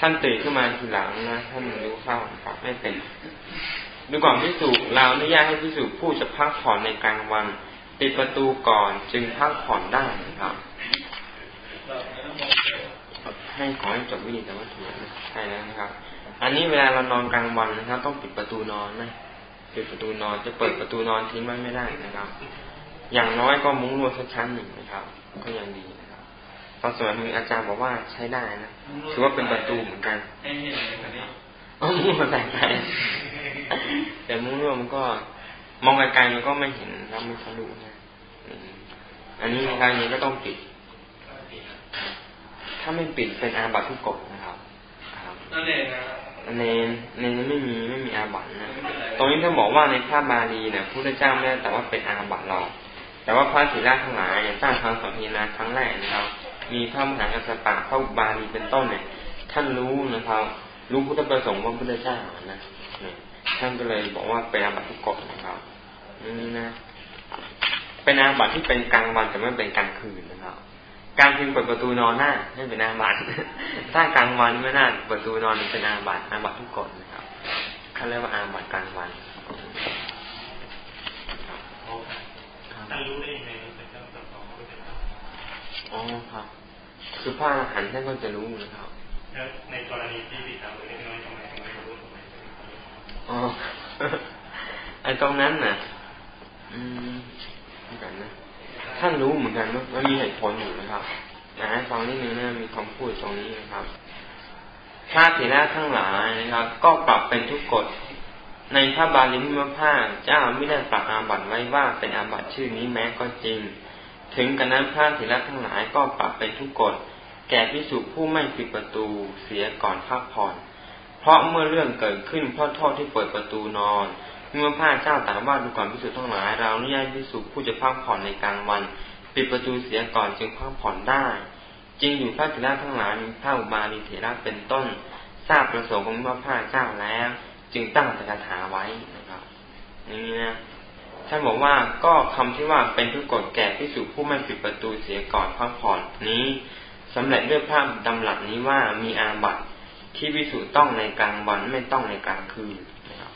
ท่านตื่นขึ้นมาทีหลังนะท่านรู้ข้าวครับไม่เป็นดูก่อนพิสูจเราอนุญาตให้พิสูจผู้จะพักผ่อนในกลางวัน ปิดประตูก่อนจึงพักผ่อนได้นะครับ ให้ขอให้จบวิธีแต่ว่าถูกใช่แล้วนะครับ อันนี้เวลาเรานอนกลางวันนะครับ ต้องปิดประตูนอนนะปิดประตูนอนจะเปิดประตูนอนทิ้งไว้ไม่ได้นะครับ อย่างน้อยก็มุ้งลวดสักชั้นหนึ่งนะครับ ก็ยังดีนะครับตอนสมัยมีอาจารย์บอกว่าใช้ได้นะถือว่าเป็นประตูเหมือนกันเอามุ้งมาใส่ไปแต่มุ้งลวดมันก็ มองไกลๆมันก็ไม่เห็นแล้วไม่ทะลุนะอันนี้การนี้ก็ต้องปิด ถ้าไม่ปิดเป็นอาบัติทุกกฎนะครับนั่นเองนะในในนี้ไม่มีไม่มีอาบัตนะตรงนี้ท่านบอกว่าในพระบาลีเนี่ยพระเจ้าไม่ได้แต่ว่าเป็นอาบัตเราแต่ว่าพระศิลาทั้งหลายสร้างทางสัมพีนาครั้งแรกนะครับ มีพระมหากัสสปะพระอุบาลีเป็นต้นเนี่ย ท่านรู้นะครับ รู้พุทธประสงค์ว่าพุทธเจ้านะ ท่านก็เลยบอกว่าเป็นอาบัติทุกกฎนะครับนี่นะ เป็นอาบัติที่เป็นกลางวันแต่ไม่เป็นกลางคืนนะครับการพิงเปิดประตูนอนหน้าไม่เป็นอาบัติถ้ากลางวันไม่น่าประตูนอนเป็นอาบัติอาบัติทุกกฎนะครับเขาเรียกว่าอาบัติกลางวันท่านรู้ได้ยังไงเป็นเจ้าตองรู้เป็นเจ้าอ๋อครับ คือพระอรหันต์ท่านก็จะรู้นะครับแล้วในกรณีที่ติดตามเล็กน้อยทำไมทำไมรู้ทำไม อ๋อไอ้ตรงนั้นน่ะ อืมกันนะท่านรู้เหมือนกันว่ามันมีเหตุผลอยู่นะครับนะฟังนิดนึงนะมีคำพูดตรงนี้นะครับชาติเถระทั้งหลายนะครับ ก็ปรับเป็นทุกกฎ ในพระบาลีมิมพาเจ้าไม่ได้ปรับอาบัติไว้ว่าเป็นอาบัติชื่อนี้แม้ก็จริง ถึงกันนั้นพระเถระทั้งหลายก็ปรับเป็นทุกกฎ แก่พิสุผู้ไม่ปิดประตูเสียก่อนพักผ่อน เพราะเมื่อเรื่องเกิดขึ้นเพราะโทษที่เปิดประตูนอน เมื่อพระเจ้าตรัสว่าดูก่อนพิสุทั้งหลายเราอนี่ยพิสุผู้จะพักผ่อนในกลางวัน ปิดประตูเสียก่อนจึงพักผ่อนได้จริงอยู่พระเถระทั้งหลายมีพระอุบาลีเถระเป็นต้น ทราบประสงค์ของพระพเจ้าแล้ว จึงตั้งตกถาไว้นะครับนี่นะท่านบอกว่าก็คำที่ว่าเป็นทุกกแก่พิสุผู้ไม่ปิดประตูเสียก่อนพักผ่อนนี้สำเร็จด้วยภาพดำหลักนี้ว่ามีอาบัติ ที่พิสุต้องในกลางวันไม่ต้องในกลางคืนนะครับ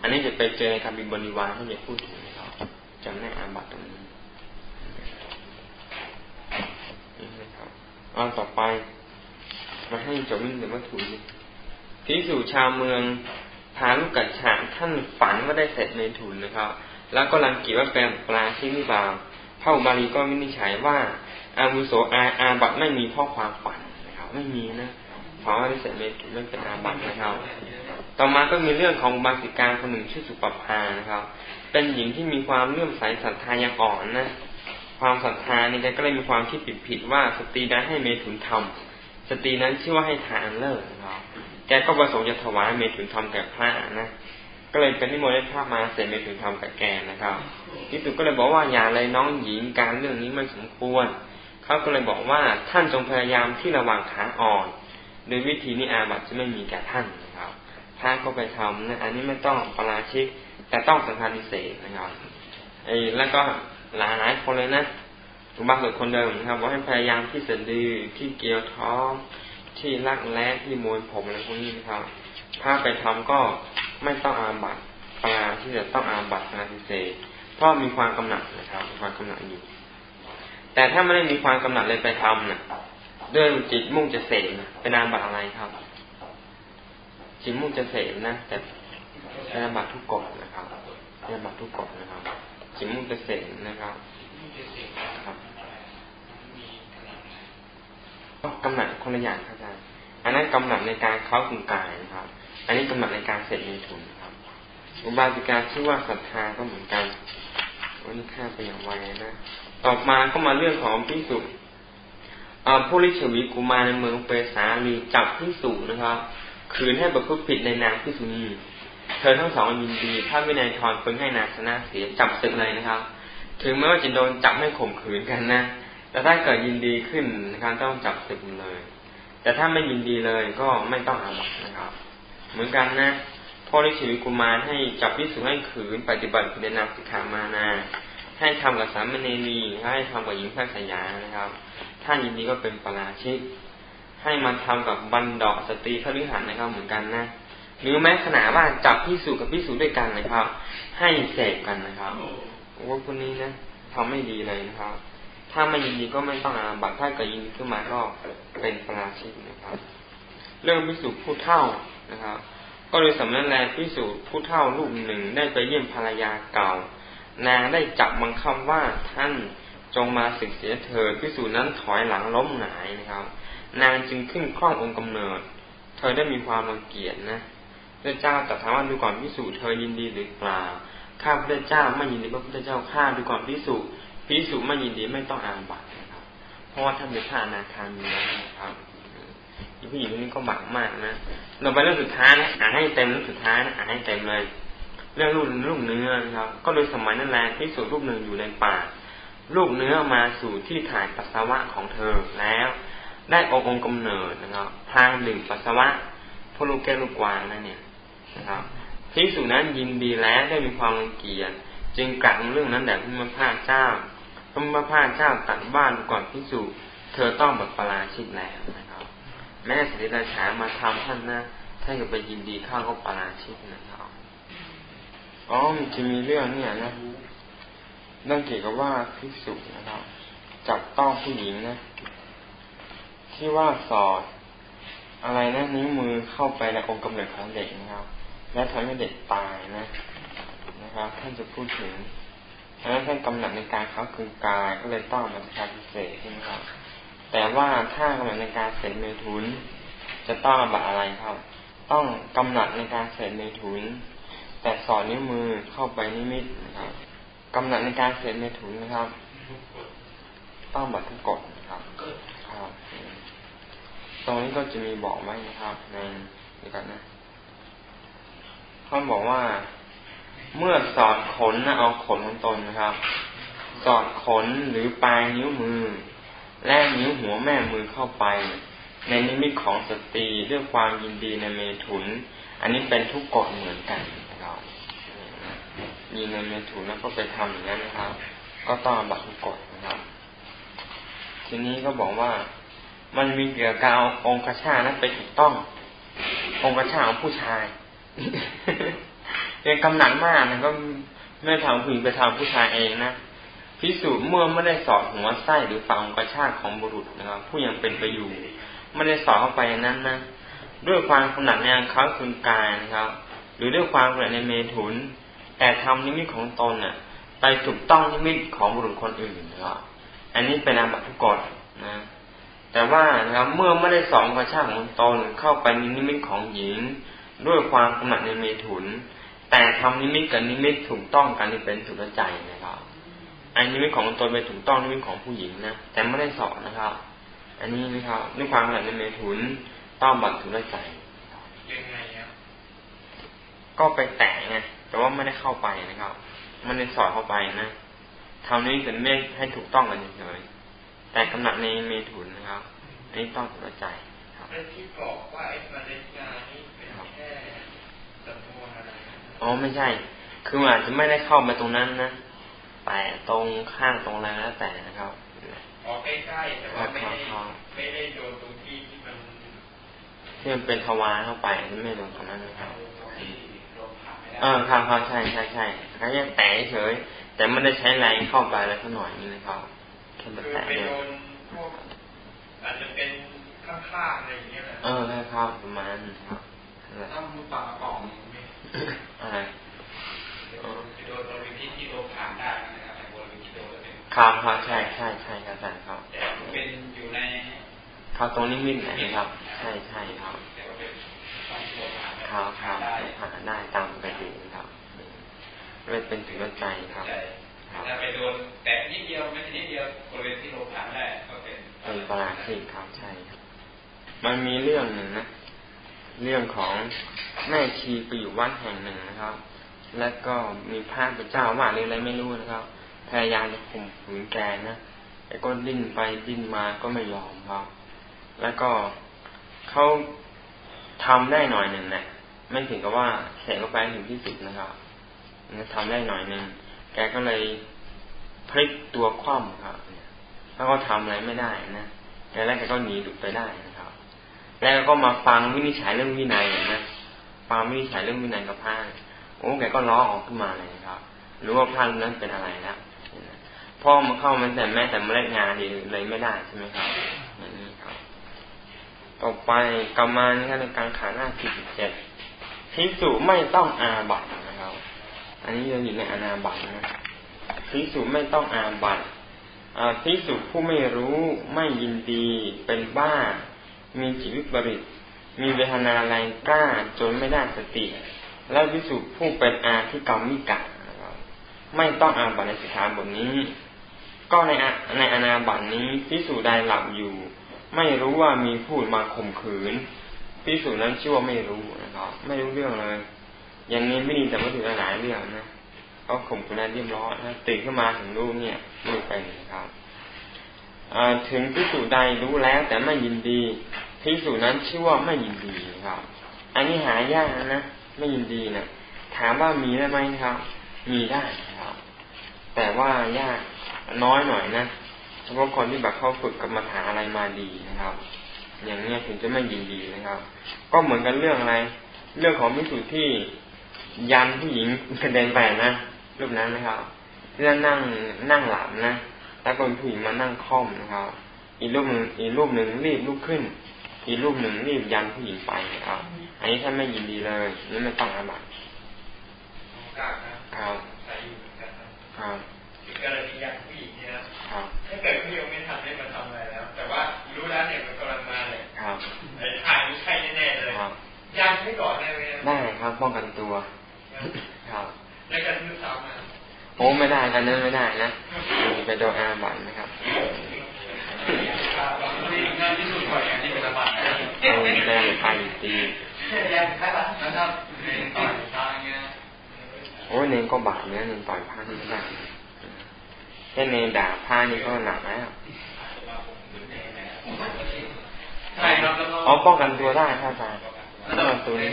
อันนี้จะไปเจอในคำบิบริวารที่จะพูดถึงนะครับจำแนกอาบัตตรงนี้นะครับอันต่อไปมาให้จบมิ่งเดี๋ยวมาถูกพิสุชาวเมืองพาลูกกัดฉาท่านฝันว่าได้เสร็จในถุนนะครับ แล้วก็รังเกียจว่าเป็นปลาชินิบาพระอุบาลีก็วินิจฉัยว่าอาวุโสอาอาบัตไม่มีข้อความฝันนะครับ ไม่มีนะ เพราะว่าด้เสร็จในถุนไม่เป็นอาบัตนะครับ ต่อมาก็มีเรื่องของบาสิกาคนหนึ่งชื่อสุปภานะครับ เป็นหญิงที่มีความเลื่อมใสศรัทธาอย่างอ่อนนะ ความศรัทธานี่แกก็เลยมีความคิดผิดๆว่าสตรีได้ให้เมถุนทำสตรีนั้นชื่อว่าให้ทานเลิศนะครับ แกก็ประสงค์จะถวายเมถุนธรรมแก่พระนะ ก็เลยเป็นนิมนต์ให้พระมาเสร็จเมถุนธรรมกับแกนะครับที่สุดก็เลยบอกว่าอย่าเลยน้องหญิงการเรื่องนี้ไม่สมควร เขาก็เลยบอกว่าท่านจงพยายามที่ระวังขาอ่อน โดยวิธีนี้อาบัติจะไม่มีแก่ท่านนะครับพระก็ไปทำนะอันนี้ไม่ต้องปราชิก แต่ต้องสังฆาริเศษนะครับไอ้แล้วก็หลายหลายคนเลยนะบางคนเดิมนะครับว่าให้พยายามที่สะดือที่เกี่ยวท้อง ที่รักแร้ที่มวยผมอะไรพวกนี้นะครับ ถ้าไปทำก็ไม่ต้องอาบัตปลาที่จะต้องอาบัตนาทิเศษเพราะมีความกำหนัดนะครับมีความกำหนัดอยู่ แต่ถ้าไม่ได้มีความกำหนัดเลยไปทำนะ่ะด้วยจิตมุ่งจะเสกนะเป็นอามบัตอะไรครับ จิตมุ่งจะเสกนะ แต่เป็นอาบัตทุกกฎนะครับเป็นอาบัตทุกกฎนะครับ จิตมุ่งจะเสกนะครับครับกำหนัดคนละอย่างครับอาจารย์อันนั้นกำหนัดในการเข้าคุงกายนะครับ อันนี้กำหนัดในการเสร็จในถุนครับ อุบาสิกาชื่อว่าศรัทธาก็เหมือนกันวันนี้ข้าไปอย่างไวนะ ต่อมาก็มาเรื่องของพิสุท ผู้ริชวีกุมารในเมืองเปสาลีจับพิสุนะครับคืนให้ประพฤติผิดในนางพิสุนีเธอทั้งสองยินดีถ้าวินัยทรเพิ่งให้นาชนะเสียจับศึกเลยนะครับ ถึงแม้ว่าจะโดนจับให้ข่มขืนกันนะแต่ถ้าเกิดยินดีขึ้นนะครับต้องจับศึกเลย แต่ถ้าไม่ยินดีเลยก็ไม่ต้องอาบัตนะครับ เหมือนกันนะพ่อได้ชีวิกุมารให้จับพิสุให้ขืน ปฏิบัติพิจารณาสิกขามานา ให้ทำกับสามเณรีให้ทำกับหญิงแพทย์สยานะครับ ถ้ายินดีก็เป็นปราชิก ให้มาทำกับบันดอกสตรีขฤหัสนะครับเหมือนกันนะ หรือแม้ขนาดว่าจับพิสูจกับพิสูจด้วยกันนะครับ ให้เสกกันนะครับว่าคนนี้นะทำไม่ดีเลยนะครับ ถ้าไม่ยินดีก็ไม่ต้องอาบัตถ้าเกิดยินขึ้นมาก็เป็นปราชิกนะครับ เรื่องพิสูจผู้เท่านะครับ ก็โดยสำนักแลพิสูจผู้เท่าลูกหนึ่งได้ไปเยี่ยมภรรยาเก่า นางได้จับบังคับว่าท่าน จงมาศึกเสียเถิดพิสูจนั้นถอยหลังล้มหงายนะครับ นางจึงขึ้นคล้ององค์กำเนิด เธอได้มีความรังเกียจนะพระเจ้าตรัสถามว่าดูก่อนพิสูจน์เธอยินดีหรือเปล่าข้าพระเจ้าไม่ยินดีพระพุทธเจ้าข้าดูก่อนพิสูจน์พิสุไม่ยินดีไม่ต้องอาบัตนะครับ เพราะว่าท่านเป็นพระอนาคามีนะครับผู้หญิงคนนี้ก็บักมากนะเราไปเรื่องสุดท้ายนะอ่านให้เต็มเรื่องสุดท้ายนะอ่านให้เต็มเลย เรื่องลูกลูกเนื้อนะครับ ก็โดยสมัยนั้นแหละที่สุดรูปหนึ่งอยู่ในป่า ลูกเนื้อมาสู่ที่ถ่ายปัสสาวะของเธอแล้ว ได้องค์กำเนิดนะครับทางดื่มปัสสาวะพวกลูกแก้วลูกกวางนั่นเนี่ยนะครับพิสูจนั้นยินดีแล้วได้มีความรังเกียจจึงกลับเรื่องนั้นแด่พระมพาเจ้าพระมพาเจ้าตัดบ้านก่อนพิสูจเธอต้องแบบปราชิกแล้วนะครับ แม่สิริราชามาทำท่านนะถ้าจะไปยินดีข้าก็ปราชิกนะครับอ๋อมันจะมีเรื่องเนี่ยนะ เรื่องเกี่ยวกับว่าพิสูจนะครับ จับต้องผู้หญิงนะ ที่ว่าสอด อะไรนะนิ้วมือเข้าไปในองค์กำเนิดของเด็กนะครับ และทำให้เด็กตายนะนะครับ ท่านจะพูดถึงฉะนั้นท่านกำหนดในการเขาคือกายก็เลยต้องมันชาพิเศษใช่ไหมครับ แต่ว่าถ้ากำหนดในการเสร็จเมทุน จะต้องบัตอะไรครับ ต้องกำหนดในการเสร็จเมทุน แต่สอนนิ้วมือเข้าไปนิมิตนะครับ กำหนดในการเสร็จเมทุนนะครับ ต้องบัตทุกกฎนะครับครับ ตรงนี้ก็จะมีบอกไว้นะครับ ในนี่กันนะท่านบอกว่า เมื่อสอดขนนะเอาขนของตนนะครับ สอดขนหรือปลายนิ้วมือ และนิ้วหัวแม่มือเข้าไป ในนิมิตของสตรีด้วยความยินดีในเมถุน อันนี้เป็นทุกกฎเหมือนกัน นะครับยินในเมถุนแล้วก็ไปทำอย่างนั้นนะครับ ก็ต้องบัตรกกฎนะครับ ทีนี้ก็บอกว่า มันมีเกี่ยวกับองค์ชานั้นไปถูกต้อง องค์ชาของผู้ชายเป็นกำหนัดมากนะก็ไม่ทำผู้หญิงไปทำผู้ชายเองนะพิสูจน์เมื่อไม่ได้สอดหัวไส้หรือฝังกระชากของบุรุษนะครับ ผู้ยังเป็นไปอยู่ไม่ได้สอดเข้าไปนั้นนะด้วยความขนาดในอังเขาคืนกายนะครับ หรือด้วยความขนาดในเมถุน แต่ทำนิมิตของตนน่ะ ไปถูกต้องนิมิตของบุรุษคนอื่นนะครับอันนี้เป็นอาบัติทุกกฎนะ แต่ว่านะครับเมื่อไม่ได้สองกระชากของตนเข้าไปในนิมิตของหญิง ด้วยความกำหนัดในเมถุน แต่ทำนิมิตกับนิมิตถูกต้องกันนี่เป็นสุรใจนะครับอันนิมิตของตนเป็นถูกต้องนิมิตของผู้หญิงนะแต่ไม่ได้สอนนะครับ อันนี้นะครับด้วยความกำหนัดในเมถุนต้องบัตรสุรใจยังไงครับก็ไปแตะไง แต่ว่าไม่ได้เข้าไปนะครับไม่ได้สอดเข้าไปนะทำนี้เป็นไม่ให้ถูกต้องกันเฉยแต่กำหนัดในเมถุนนะครับ อันนี้ต้องตัวใจครับที่บอกว่าไอ้ประเด็นงานนี่เป็นแค่จำนวนอะไรอ๋อไม่ใช่ คืออาจจะไม่ได้เข้ามาตรงนั้นนะแต่ตรงข้างตรงอะไรแล้วแต่นะครับอ๋อใกล้ๆแต่ว่าไม่ได้ไม่ได้โดนตรงที่ที่มันที่มันเป็นทวารเข้าไปไม่โดนตรงนั้นนะครับเออครับครับใช่ใช่ใช่แค่แต่เฉยแต่ไม่ได้ใช้แรงเข้าไปแล้วสักหน่อยนี่นะครับแคือไปโดนพวอาจจะเป็นข้างๆอะไรอย่างเงี้ยแหละเออใช่ครับประมาณครับถ้ามือปากกล่องไม่อะไรโดนบริวิที่โดนผ่านได้นะครับบริวิที่โดนเป็นครับครับใช่ใช่ใช่ครับอาจารย์ครับเป็นอยู่ในครับตรงนี้มิดไหนครับ ใช่ใช่ครับ ครับครับผ่านได้ตามปกติครับไม่เป็นถึงใจครับถ้าไปโดนแตะนิดเดียวไม่นิดเดียวบริเวณที่โลภะได้ก็เป็นเป็นปราชิกครับใช่มันมีเรื่องหนึ่งนะเรื่องของแม่ชีไปอยู่วัดแห่งหนึ่งนะครับ แล้วก็มีพระเป็นเจ้าว่าหรืออะไรไม่รู้นะครับ พยายามจะข่มขืนแกนะแต่ก็ดิ้นไปดิ้นมาก็ไม่ยอมครับ แล้วก็เขาทำได้หน่อยหนึ่งนะ ไม่ถึงกับว่าแข็งก็ไปถึงที่สุดนะครับทำได้หน่อยหนึ่งแกก็เลยพลิกตัวคว่ำครับแล้วก็ทำอะไรไม่ได้นะแกแล้วแกก็หนีหลุดไปได้นะครับ แล้วก็มาฟังวินิจฉัยเรื่องวินัยนะฟังวินิจฉัยเรื่องวินัยกับพระโอ้แกก็ร้องออกขึ้นมาเลยครับหรือว่าพระนั้นเป็นอะไรแล้วพ่อมาเข้ามันแต่แม้แต่เมล็ดงานเลยไม่ได้ใช่ไหมครับนี่ครับ ต่อไปกรรมานี่ครับในการขาหน้าสิบเจ็ด พิสุไม่ต้องอาบัตนะครับ อันนี้ยังอยู่ในอนาบัตนะพิสุไม่ต้องอาบัตพิสุผู้ไม่รู้ไม่ยินดี เป็นบ้า มีจิตวิปริต มีเวทนาแรงกล้าจนไม่ได้สติ และพิสุผู้เป็นอาที่กรรมมิกะไม่ต้องอาบัตในสิกขาบทนี้ ก็ในในอนาบัตนี้พิสุใดหลับอยู่ ไม่รู้ว่ามีผู้มาข่มขืน พิสุนั้นชื่อว่าไม่รู้นะครับ ไม่รู้เรื่องเลย อย่างนี้ไม่ดีแต่ว่าถือหลายเรื่องนะก็ข่มขืนได้เรียบร้อยนะตื่นขึ้นมาถึงรู้เนี่ยไม่เป็นนะครับถึงพิสูจใดรู้แล้ว แต่ไม่ยินดีพิสูจนั้นชื่อว่าไม่ยินดีครับ อันนี้หายากนะไม่ยินดีนะถามว่ามีได้ไหมครับ มีได้ครับ แต่ว่ายากน้อยหน่อยนะเฉพาะคนที่แบบเขาฝึกกรรมฐานอะไรมาดีนะครับ อย่างเนี้ยถึงจะไม่ยินดีนะครับ ก็เหมือนกันเรื่องอะไร เรื่องของมิสุที่ยันผู้หญิงกระเด็นไปนะรูปนั้นนะครับที่นั่งนั่งหลับนะแล้วก็ผู้หญิงมานั่งค่อมนะครับ อีกรูปหนึ่งอีกรูปหนึ่งรีบลุกขึ้น อีกรูปหนึ่งรีบยันผู้หญิงไปนะครับ อันนี้ท่านไม่ยินดีเลยนี่ไม่ต้องอาบัติครับครับกรณียันผู้หญิงนี่นะถ้าเกิดผู้หญิงไม่ทำได้มาทำอะไรแล้ว แต่ว่ารู้แล้วเนี่ย ครับไอ้ถ่ายนี่ใช่แน่เลยยันให้ก่อนได้ไหมได้ครับ ป้องกันตัว ครับแล้วกันมือสาวมาโอ้ไม่ได้กันนั้นไม่ได้นะไปโดนอาบัตนะครับงานที่สุดก่อนงานที่เป็นอาบัตโอ้แรงพายตีโอ้เนนก็บาดเนี่ยเนนต่อยผ้าที่ได้แค่เนนด่าผ้านี่ก็หนักแล้ว ใช่ครับอ๋อป้องกันตัวได้ถ้าตายป้องกันตัวได้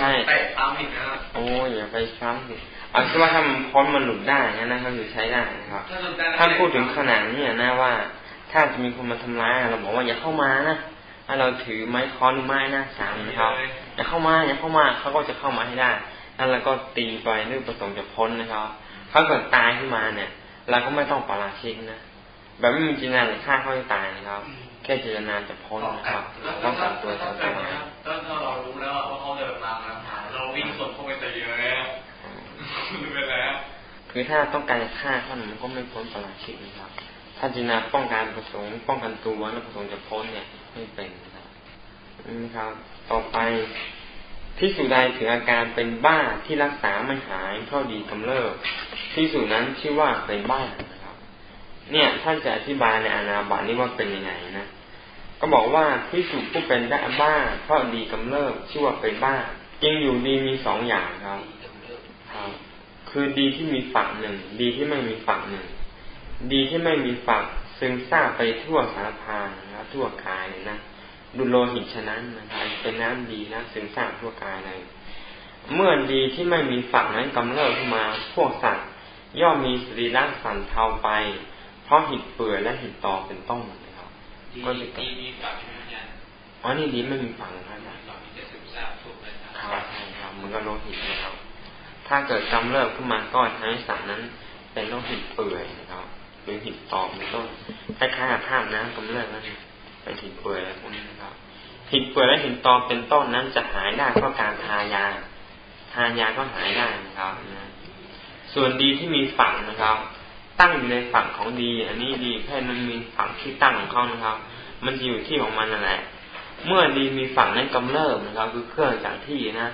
ใช่เตะซ้ำอีกนะโอ้ยอย่าไปซ้ำสิเอาคิดว่าถ้ามันพ้นมันหลุดได้นะนะก็คือใช้ได้นะครับถ้าพูดถึงขนาดนี้นะว่า ถ้าจะมีคนมาทำร้ายเราบอกว่าอย่าเข้ามานะถ้าเราถือไม้ค้อนหรือไม้หน้าสามนะครับอย่าเข้ามาอย่าเข้ามาเขาก็จะเข้ามาให้ได้แล้วเราก็ตีไปเรื่องประสงค์จะพ้นนะครับเขาเกิดตายขึ้นมาเนี่ย เราก็ไม่ต้องปาราชิกนะแบบไม่มีจินตนาฆ่าเขาจะตายนะครับ แค่จินตนาจะพ้นนะครับต้องการตัวทำตัวถ้าเรารู้แล้วว่าเขาเดินมาเราวิ่งสวนเข้าไปตีเลยไปแล้วคือถ้าต้องการจะฆ่าเขามันก็ไม่พ้นปาราชิกนะครับ ถ้าจินนาป้องกันประสงค์ป้องกันตัวแล้วประสงค์จะพ้นเนี่ยไม่เป็นนะครับนี่ครับ ต่อไปที่สุใดถึงอาการเป็นบ้าที่รักษาไม่หายเพราะดีกำเริบที่สุนั้นชื่อว่าเป็นบ้านะครับ เนี่ยท่านจะอธิบายในอนาบัตินี้ว่าเป็นยังไงนะ ก็บอกว่าที่สุผู้เป็นได้บ้าเพราะดีกำเริบชื่อว่าเป็นบ้าจริงอยู่ดีมีสองอย่างครับครับคือดีที่มีฝักหนึ่งดีที่ไม่มีฝักหนึ่งดีที่ไม่มีฝักซึมซาบไปทั่วสารพานนะทั่วกายเลยนะดุโลหิตฉะนั้นนะครับเป็นน้ำดีนะซึมซาบทั่วกายเลย เมื่อดีที่ไม่มีฝักนั้นกำเริบขึ้นมาพวกสัตว์ย่อมมีสรีระสั่นเทาไป เพราะหิดเปื่อยและหิดตอเป็นต้น ก็จะดีมีฝักอ๋อนี่ดีไม่มีฝักนะครับครับใช่ครับมันก็โลหิตนะครับ ถ้าเกิดกำเริบขึ้นมาก็ทำให้สัตว์นั้น เป็นโรคหิดเปื่อยนะครับหรือหิดตอเป็นต้นคล้ายๆกับภาพน้ำกำเริบนั่นไปหินเปื่อยอะไรพวกนี้นะครับหินเปื่อยและหินตอเป็นต้นนั้นจะหายได้เพราะการทายา ทายาก็หายได้นะครับนะส่วนดีที่มีฝังนะครับ ตั้งอยู่ในฝั่งของดี อันนี้ดีแค่มันมีฝั่งที่ตั้งของเขานะครับ มันจะอยู่ที่ของมันนั่นแหละ เมื่อดีมีฝั่งนั้นกำเริบนะครับ คือเครื่องจากที่นะ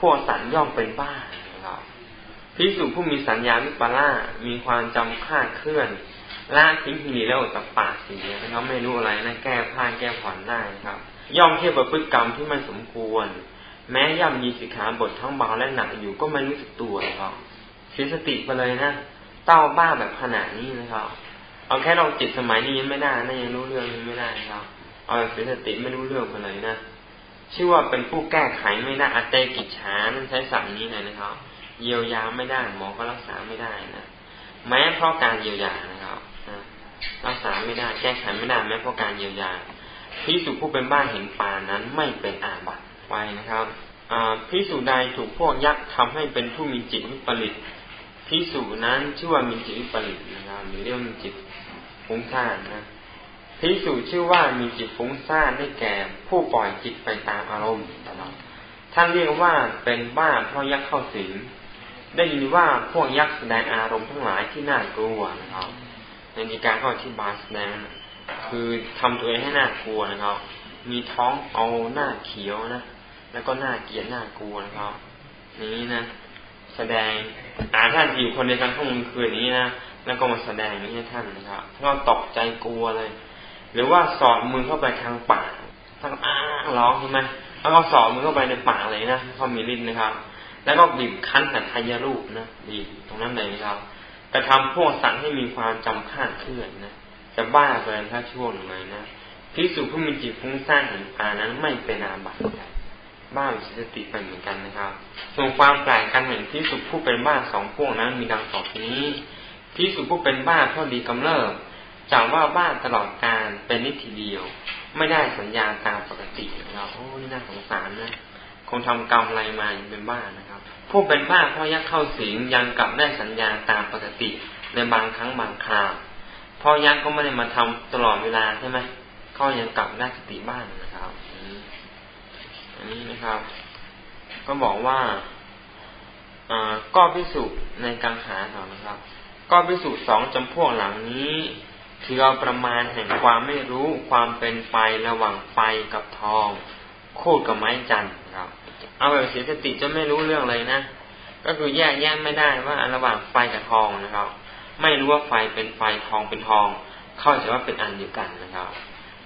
พวกสัตว์ย่อมเป็นบ้านะครับพิสุผู้มีสัญญาวิปลาสมีความจำคาดเคลื่อนละทิ้งหีแล้วกับปากเสียนะครับไม่รู้อะไรนะแก้ผ้าแก้ผ่อนได้ครับ ย่อมเทียบกับพฤติกรรมที่ไม่สมควร แม้ย่อมมีสิกขาบททั้งเบาและหนักอยู่ก็ไม่รู้สึกตัวครับเสียสติไปเลยนะ เต้าบ้าแบบขนาดนี้นะครับ เอาแค่เราจิตสมัยนี้ยังไม่ได้นะยังรู้เรื่องยังไม่ได้ครับ เอาเสียสติไม่รู้เรื่องไปเลยนะชื่อว่าเป็นผู้แก้ไขไม่ได้อเตกิจฉานั่นใช้สัมนี้เลยนะครับ เยียวยาไม่ได้หมอก็รักษาไม่ได้นะแม้เพราะการเยียวยานะครับรักษาไม่ได้แก้ไขไม่ได้แม้เพราะการเยียวยาพิสุผู้เป็นบ้านเห็นปานั้นไม่เป็นอาบัติไปนะครับพิสุใดถูกพวกยักษ์ทำให้เป็นผู้มีจิตวิปริต พิสุนั้นชื่อว่ามีจิตวิปริตนะครับหรือเรียกมีจิตฟุ้งซ่านนะพิสุชื่อว่ามีจิตฟุ้งซ่านได้แก่ ผู้ปล่อยจิตไปตามอารมณ์ตลอดท่านเรียกว่าเป็นบ้าเพราะยักษ์เข้าสิงได้ยินว่าพวกยักษ์แสดงอารมณ์ทั้งหลายที่น่ากลัวนะครับในนิการก็อธิบายแสดงคือทำตัวเองให้น่ากลัวนะครับ มีท้องเอาหน้าเขียวนะแล้วก็หน้าเกียดหน้ากลัวนะครับนี้นะ แสดง อาท่านอยู่คนในการข้อมูลคืนนี้นะแล้วก็มาแสดงนี้ให้ท่านนะครับก็ตกใจกลัวเลย หรือว่าสอดมือเข้าไปทางปากทางอ้าร้องใช่ไหมแล้วก็สอดมือเข้าไปในปากเลยนะเขามีลิ้นนะครับ แล้วก็บีบคั้นสัทายรูปนะบีบตรงนั้นเลยนะครับกระทำพวกสัตว์ให้มีความจำคาดเคลื่อนนะจะบ้าไปถ้าช่วงหนึ่งเลยนะพิสูจผู้มีจิตฟุ้งซ่านเห็นปานั้นไม่เป็นอาบัติ บ้าสติไปเหมือนกันนะครับส่วนความแปลกกันเห็นพิสุผู้เป็นบ้าสองพวกนั้นมีดังต่อไปนี้พิสุผู้เป็นบ้าเพราะดีกำเริบจากว่าบ้าตลอดการเป็นนิทีเดียว ไม่ได้สัญญาตามปกตินะครับโอ้นี่น่าสงสารนะคงทำกรรมอะไรมาเป็นบ้านะครับ ผู้เป็นบ้าเพราะยักเข้าสิงยังกลับได้สัญญาตามปกติในบางครั้งบางคราวพอยักก็ไม่ได้มาทำตลอดเวลาใช่ไหมก็ยังกลับได้สติบ้างนะ นี้นะครับ ก็บอกว่าก็พิสูจน์ในกังขาต่อนะครับ ก็พิสูจน์สองจำพวกหลังนี้ถือเอาประมาณแห่งความไม่รู้ความเป็นไฟระหว่างไฟกับทอง คูดกับไม้จันครับ เอาแบบเสียสติจะไม่รู้เรื่องเลยนะ ก็คือแยกแยะไม่ได้ว่าระหว่างไฟกับทองนะครับ ไม่รู้ว่าไฟเป็นไฟทองเป็นทอง เข้าใจว่าเป็นอันเดียวกันนะครับ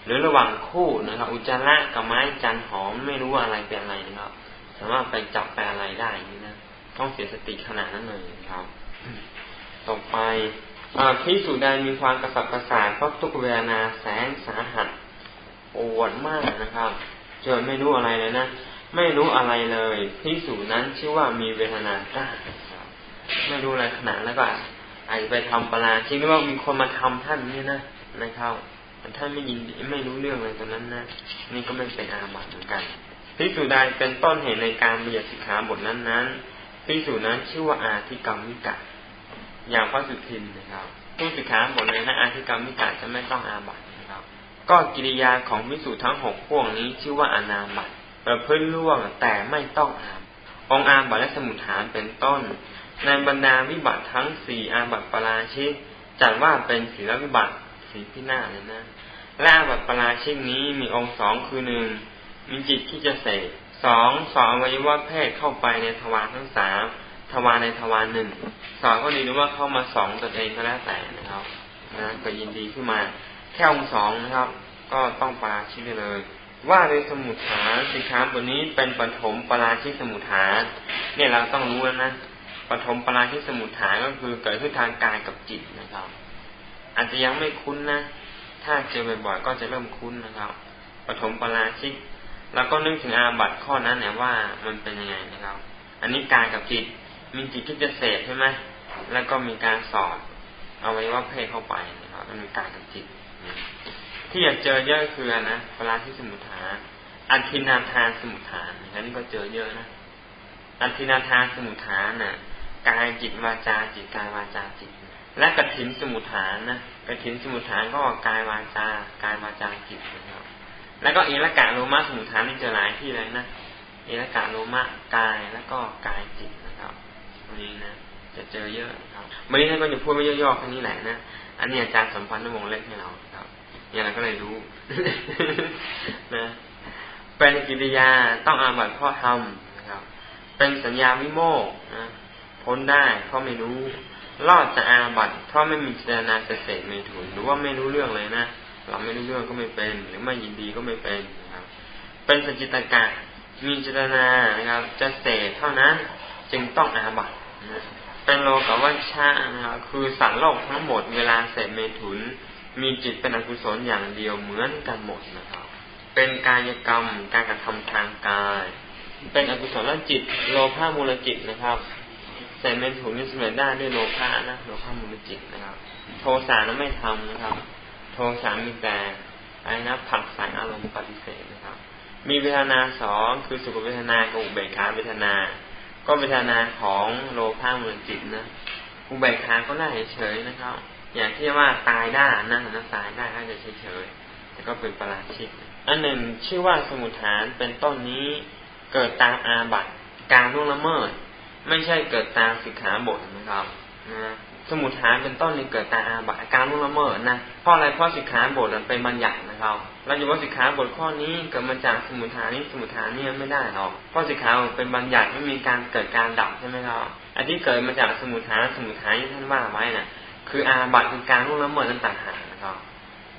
หรือระหว่างคู่นะครับ อุจจาระกับไม้จันหอมไม่รู้ว่าอะไรเป็นอะไรนะครับ สามารถไปจับแปลอะไรได้นี่นะต้องเสียสติขนาดนั้นเลยครับ ต่อไปพิสูจใดมีความกระสับกระส่ายเพราะทุกเวลาแสนสาหัสปวดมากนะครับจนไม่รู้อะไรเลยนะไม่รู้อะไรเลยพิสูจนั้นชื่อว่ามีเวทนาต้าไม่รู้อะไรขนาดแล้วก็อาจจะไปทำปราชิกว่ามีคนมาทำท่านนี่นะนะครับ ท่านไม่ยินไม่รู้เรื่องอะไรตอนนั้นนะนี่ก็ไม่เป็นอาบัติเหมือนกันพิสูจใดเป็นต้นเหตุในการมีสิกขาบทนั้นนั้นพิสูจนั้นชื่อว่าอาธิกรรมมิกะอย่างพระสุทินนะครับผู้สิกขาบทในนะอาธิกรรมมิกะจะไม่ต้องอาบัตินะครับ ก็กิริยาของพิสูจทั้งหกพวกนี้ชื่อว่าอนาบัติประพฤติล่วงแต่ไม่ต้องอาบองอาบัตและสมุทฐานเป็นต้น ในบรรดาวิบัติทั้งสี่อาบัติปราชิกจัดว่าเป็นศีลวิบัติสีพินาเลยนะ ละอาบัติปราชิกนี้มีองค์สองคือหนึ่งมีจิตที่จะเสกสองสองอวัยวะเพศเข้าไปในทวารทั้งสามทวารในทวารหนึ่งสองก็ดีรือว่าเข้ามาสองตัวเองก็แล้วแต่นะครับนะก็ยินดีขึ้นมาแค่องค์สองนะครับ ก็ต้องปราชิกเลย ว่าในสมุทฐานสิขาบทนี้เป็นปฐมปราชิกสมุทฐานเนี่ยเราต้องรู้แล้วนะปฐมปราชิกสมุทฐานก็คือเกิดขึ้นทางกายกับจิตนะครับ อาจจะยังไม่คุ้นนะ ถ้าเจอบ่อยๆก็จะเริ่มคุ้นนะครับปฐมปราชิกแล้วก็นึกถึงอาบัตข้อนั้นเนี่ยว่ามันเป็นยังไงนะครับ อันนี้กายกับจิตมีจิตที่จะเสพใช่ไหมแล้วก็มีการสอดเอาไว้ว่าเพศเข้าไปนะครับมันมีการกับจิตที่อยากเจอเยอะคือนะเวลาที่สมุทฐานอันทินาทานสมุทฐานอันนี้ก็เจอเยอะนะอันทินาทานสมุทฐานน่ะกายจิตวาจาจิตกายวาจาจิต และกระถินสมุทฐานนะ กระถินสมุทฐานก็กายวาจากายวาจาจิตนะครับ แล้วก็เอละกะโลมาสมุทฐานนี่เจอหลายที่เลยนะเอละกะโลมะกายแล้วก็กายจิตวันนี้นะจะเจอเยอะครับวันนี้ท่านก็จะพูดไม่ย่อๆแค่นี้แหละนะอันนี้อาจารย์สมพันธ์นวงเล็กให้เราครับอย่างไรก็เลยรู้นะเป็นกิริยาต้องอาบัติพ่อทำนะครับ เป็นสัญญาวิโมกนะพ้นได้เพราะไม่รู้ รอดจะอาบัติเพราะไม่มีเจตนาเสษไม่ถูกหรือว่าไม่รู้เรื่องเลยนะเราไม่รู้เรื่องก็ไม่เป็น หรือไม่ยินดีก็ไม่เป็นนะครับ เป็นสจิตกะมีเจตนานะครับจะเสษเท่านั้นจึงต้องอาบัตเป็นโลกวัชชะนะครับคือสัตว์โลกทั้งหมดเวลาเสพเมถุน มีจิตเป็นอกุศลอย่างเดียวเหมือนกันหมดนะครับ เป็นกายกรรมการกระทำทางกาย เป็นอกุศลจิต โลภะมูลจิตนะครับ เสพเมถุนนี่สำเร็จได้ด้วยโลภะนะโลภะมูลจิตนะครับ โทสะนั้นไม่ทำนะครับ โทสะมีแต่อะไรนะผักสายอารมณ์ปฏิเสธนะครับ มีเวทนาสองคือสุขเวทนากับอุเบกขาเวทนา ก็เวทนาของโลภะมือนจิตนะอุเบกขาก็น่าเฉยนะครับ อย่างที่ว่าตายได้นั่งนะตายได้ก็จะเฉยแต่ก็เป็นประหลาดชิตอันหนึ่งชื่อว่าสมุทฐานเป็นต้นนี้เกิดตามอาบัติการล่วงละเมิด ไม่ใช่เกิดตามสิกขาบทนะครับนะสมุทฐานเป็นต้นนี้เกิดตามอาบัติการล่วงละเมิดนะเพราะอะไรเพราะสิกขาบทมันเป็นบัญญัตินะครับเราอยู่ว่าสิกขาบทข้อนี้เกิดมาจากสมุทฐานนี้สมุทฐานนี้ไม่ได้หรอกเพราะสิกขาเป็นบัญญัติไม่มีการเกิดการดับใช่ไหมครับอันที่เกิดมาจากสมุทฐานสมุทฐานที่ท่านว่าไว้น่ะ คืออาบัติคือการล่วงละเมิดนั้นต่างหากนะครับ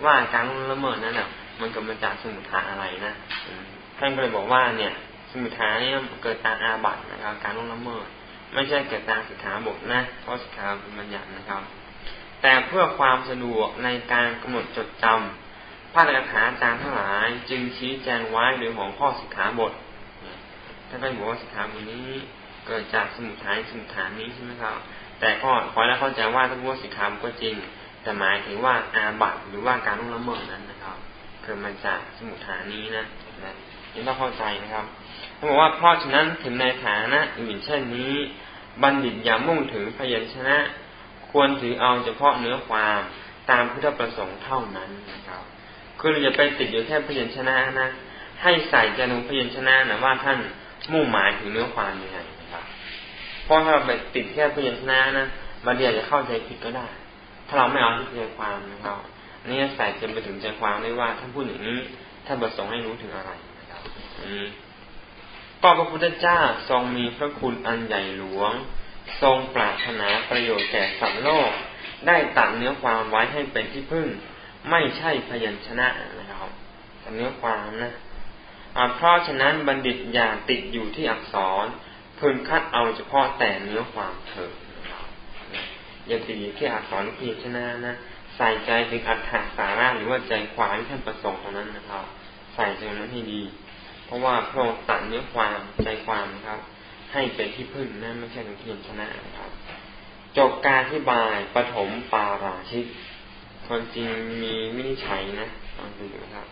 ว่าการล่วงละเมิดนั้นน่ะ มันเกิดมาจากสมุทฐานอะไรนะท่านก็เลยบอกว่าเนี่ย สมุทฐานนี่เกิดตามอาบัตนะครับ การล่วงละเมิด ไม่ใช่เกิดตามสิกขาบทนะ เพราะสิกขาเป็นบัญญัตินะครับ แต่เพื่อความสะดวกในการกำหนดจดจำพระราถาจารย์ทั้งหลายจึงชี้แจงไว้โดยหัวข้อสิกขาบทถ้าไปบอกว่าสิกขาบทนี้เกิดจากสมุทฐานสมุทฐานนี้ใช่ไหมครับ แต่ก็ขอแล้วเข้าใจว่าถ้าพูดสิกขาบทก็จริง แต่หมายถึงว่าอาบัตหรือว่าการล่วงละเมิดนั้นนะครับ เกิดมาจากสมุทฐานนี้นะนะยังต้องเข้าใจนะครับ เขาบอกว่าเพราะฉะนั้นถึงในฐานะอื่นเช่นนี้ บัณฑิตอย่ามุ่งถึงพยัญชนะ ควรถือเอาเฉพาะเนื้อความตามพุทธประสงค์เท่านั้นนะครับ คือเราจะไปติดอยู่แค่พยัญชนะนะ ให้ใส่ใจลงพยัญชนะนะว่าท่านมุ่งหมายถึงเนื้อความยังไงนะครับ เพราะถ้าเราไปติดแค่พยัญชนะนะบางทีอาจจะเข้าใจผิดก็ได้ ถ้าเราไม่เอาที่ใจความนะครับนี่ใส่จนไปถึงใจความได้ว่าท่านพูดอย่างนี้ท่านประสงค์ให้รู้ถึงอะไรนะครับอืม ก็พระพุทธเจ้าทรงมีพระคุณอันใหญ่หลวง ทรงปรารถนาประโยชน์แก่สัตว์โลก ได้ตัดเนื้อความไว้ให้เป็นที่พึ่ง ไม่ใช่พยัญชนะนะครับตัดเนื้อความนะเพราะฉะนั้นบัณฑิตอย่าติดอยู่ที่อักษรพึงคัดเอาเฉพาะแต่เนื้อความเถิดอย่าติดอยู่ที่อักษรพยัญชนะนะใส่ใจถึงอัตถสาระหรือว่าใจความที่ท่านประสงค์ตรงนั้นนะครับ ใส่ใจนั้นให้ดี เพราะว่าพระองค์ตัดเนื้อความใจความครับ ให้เป็นที่พึ่งนั่นไม่ใช่เป็นที่ชนะนะครับจบการที่บายปฐมปาราชิกคนจริงมีวินิจฉัยนะลองดูนะครับ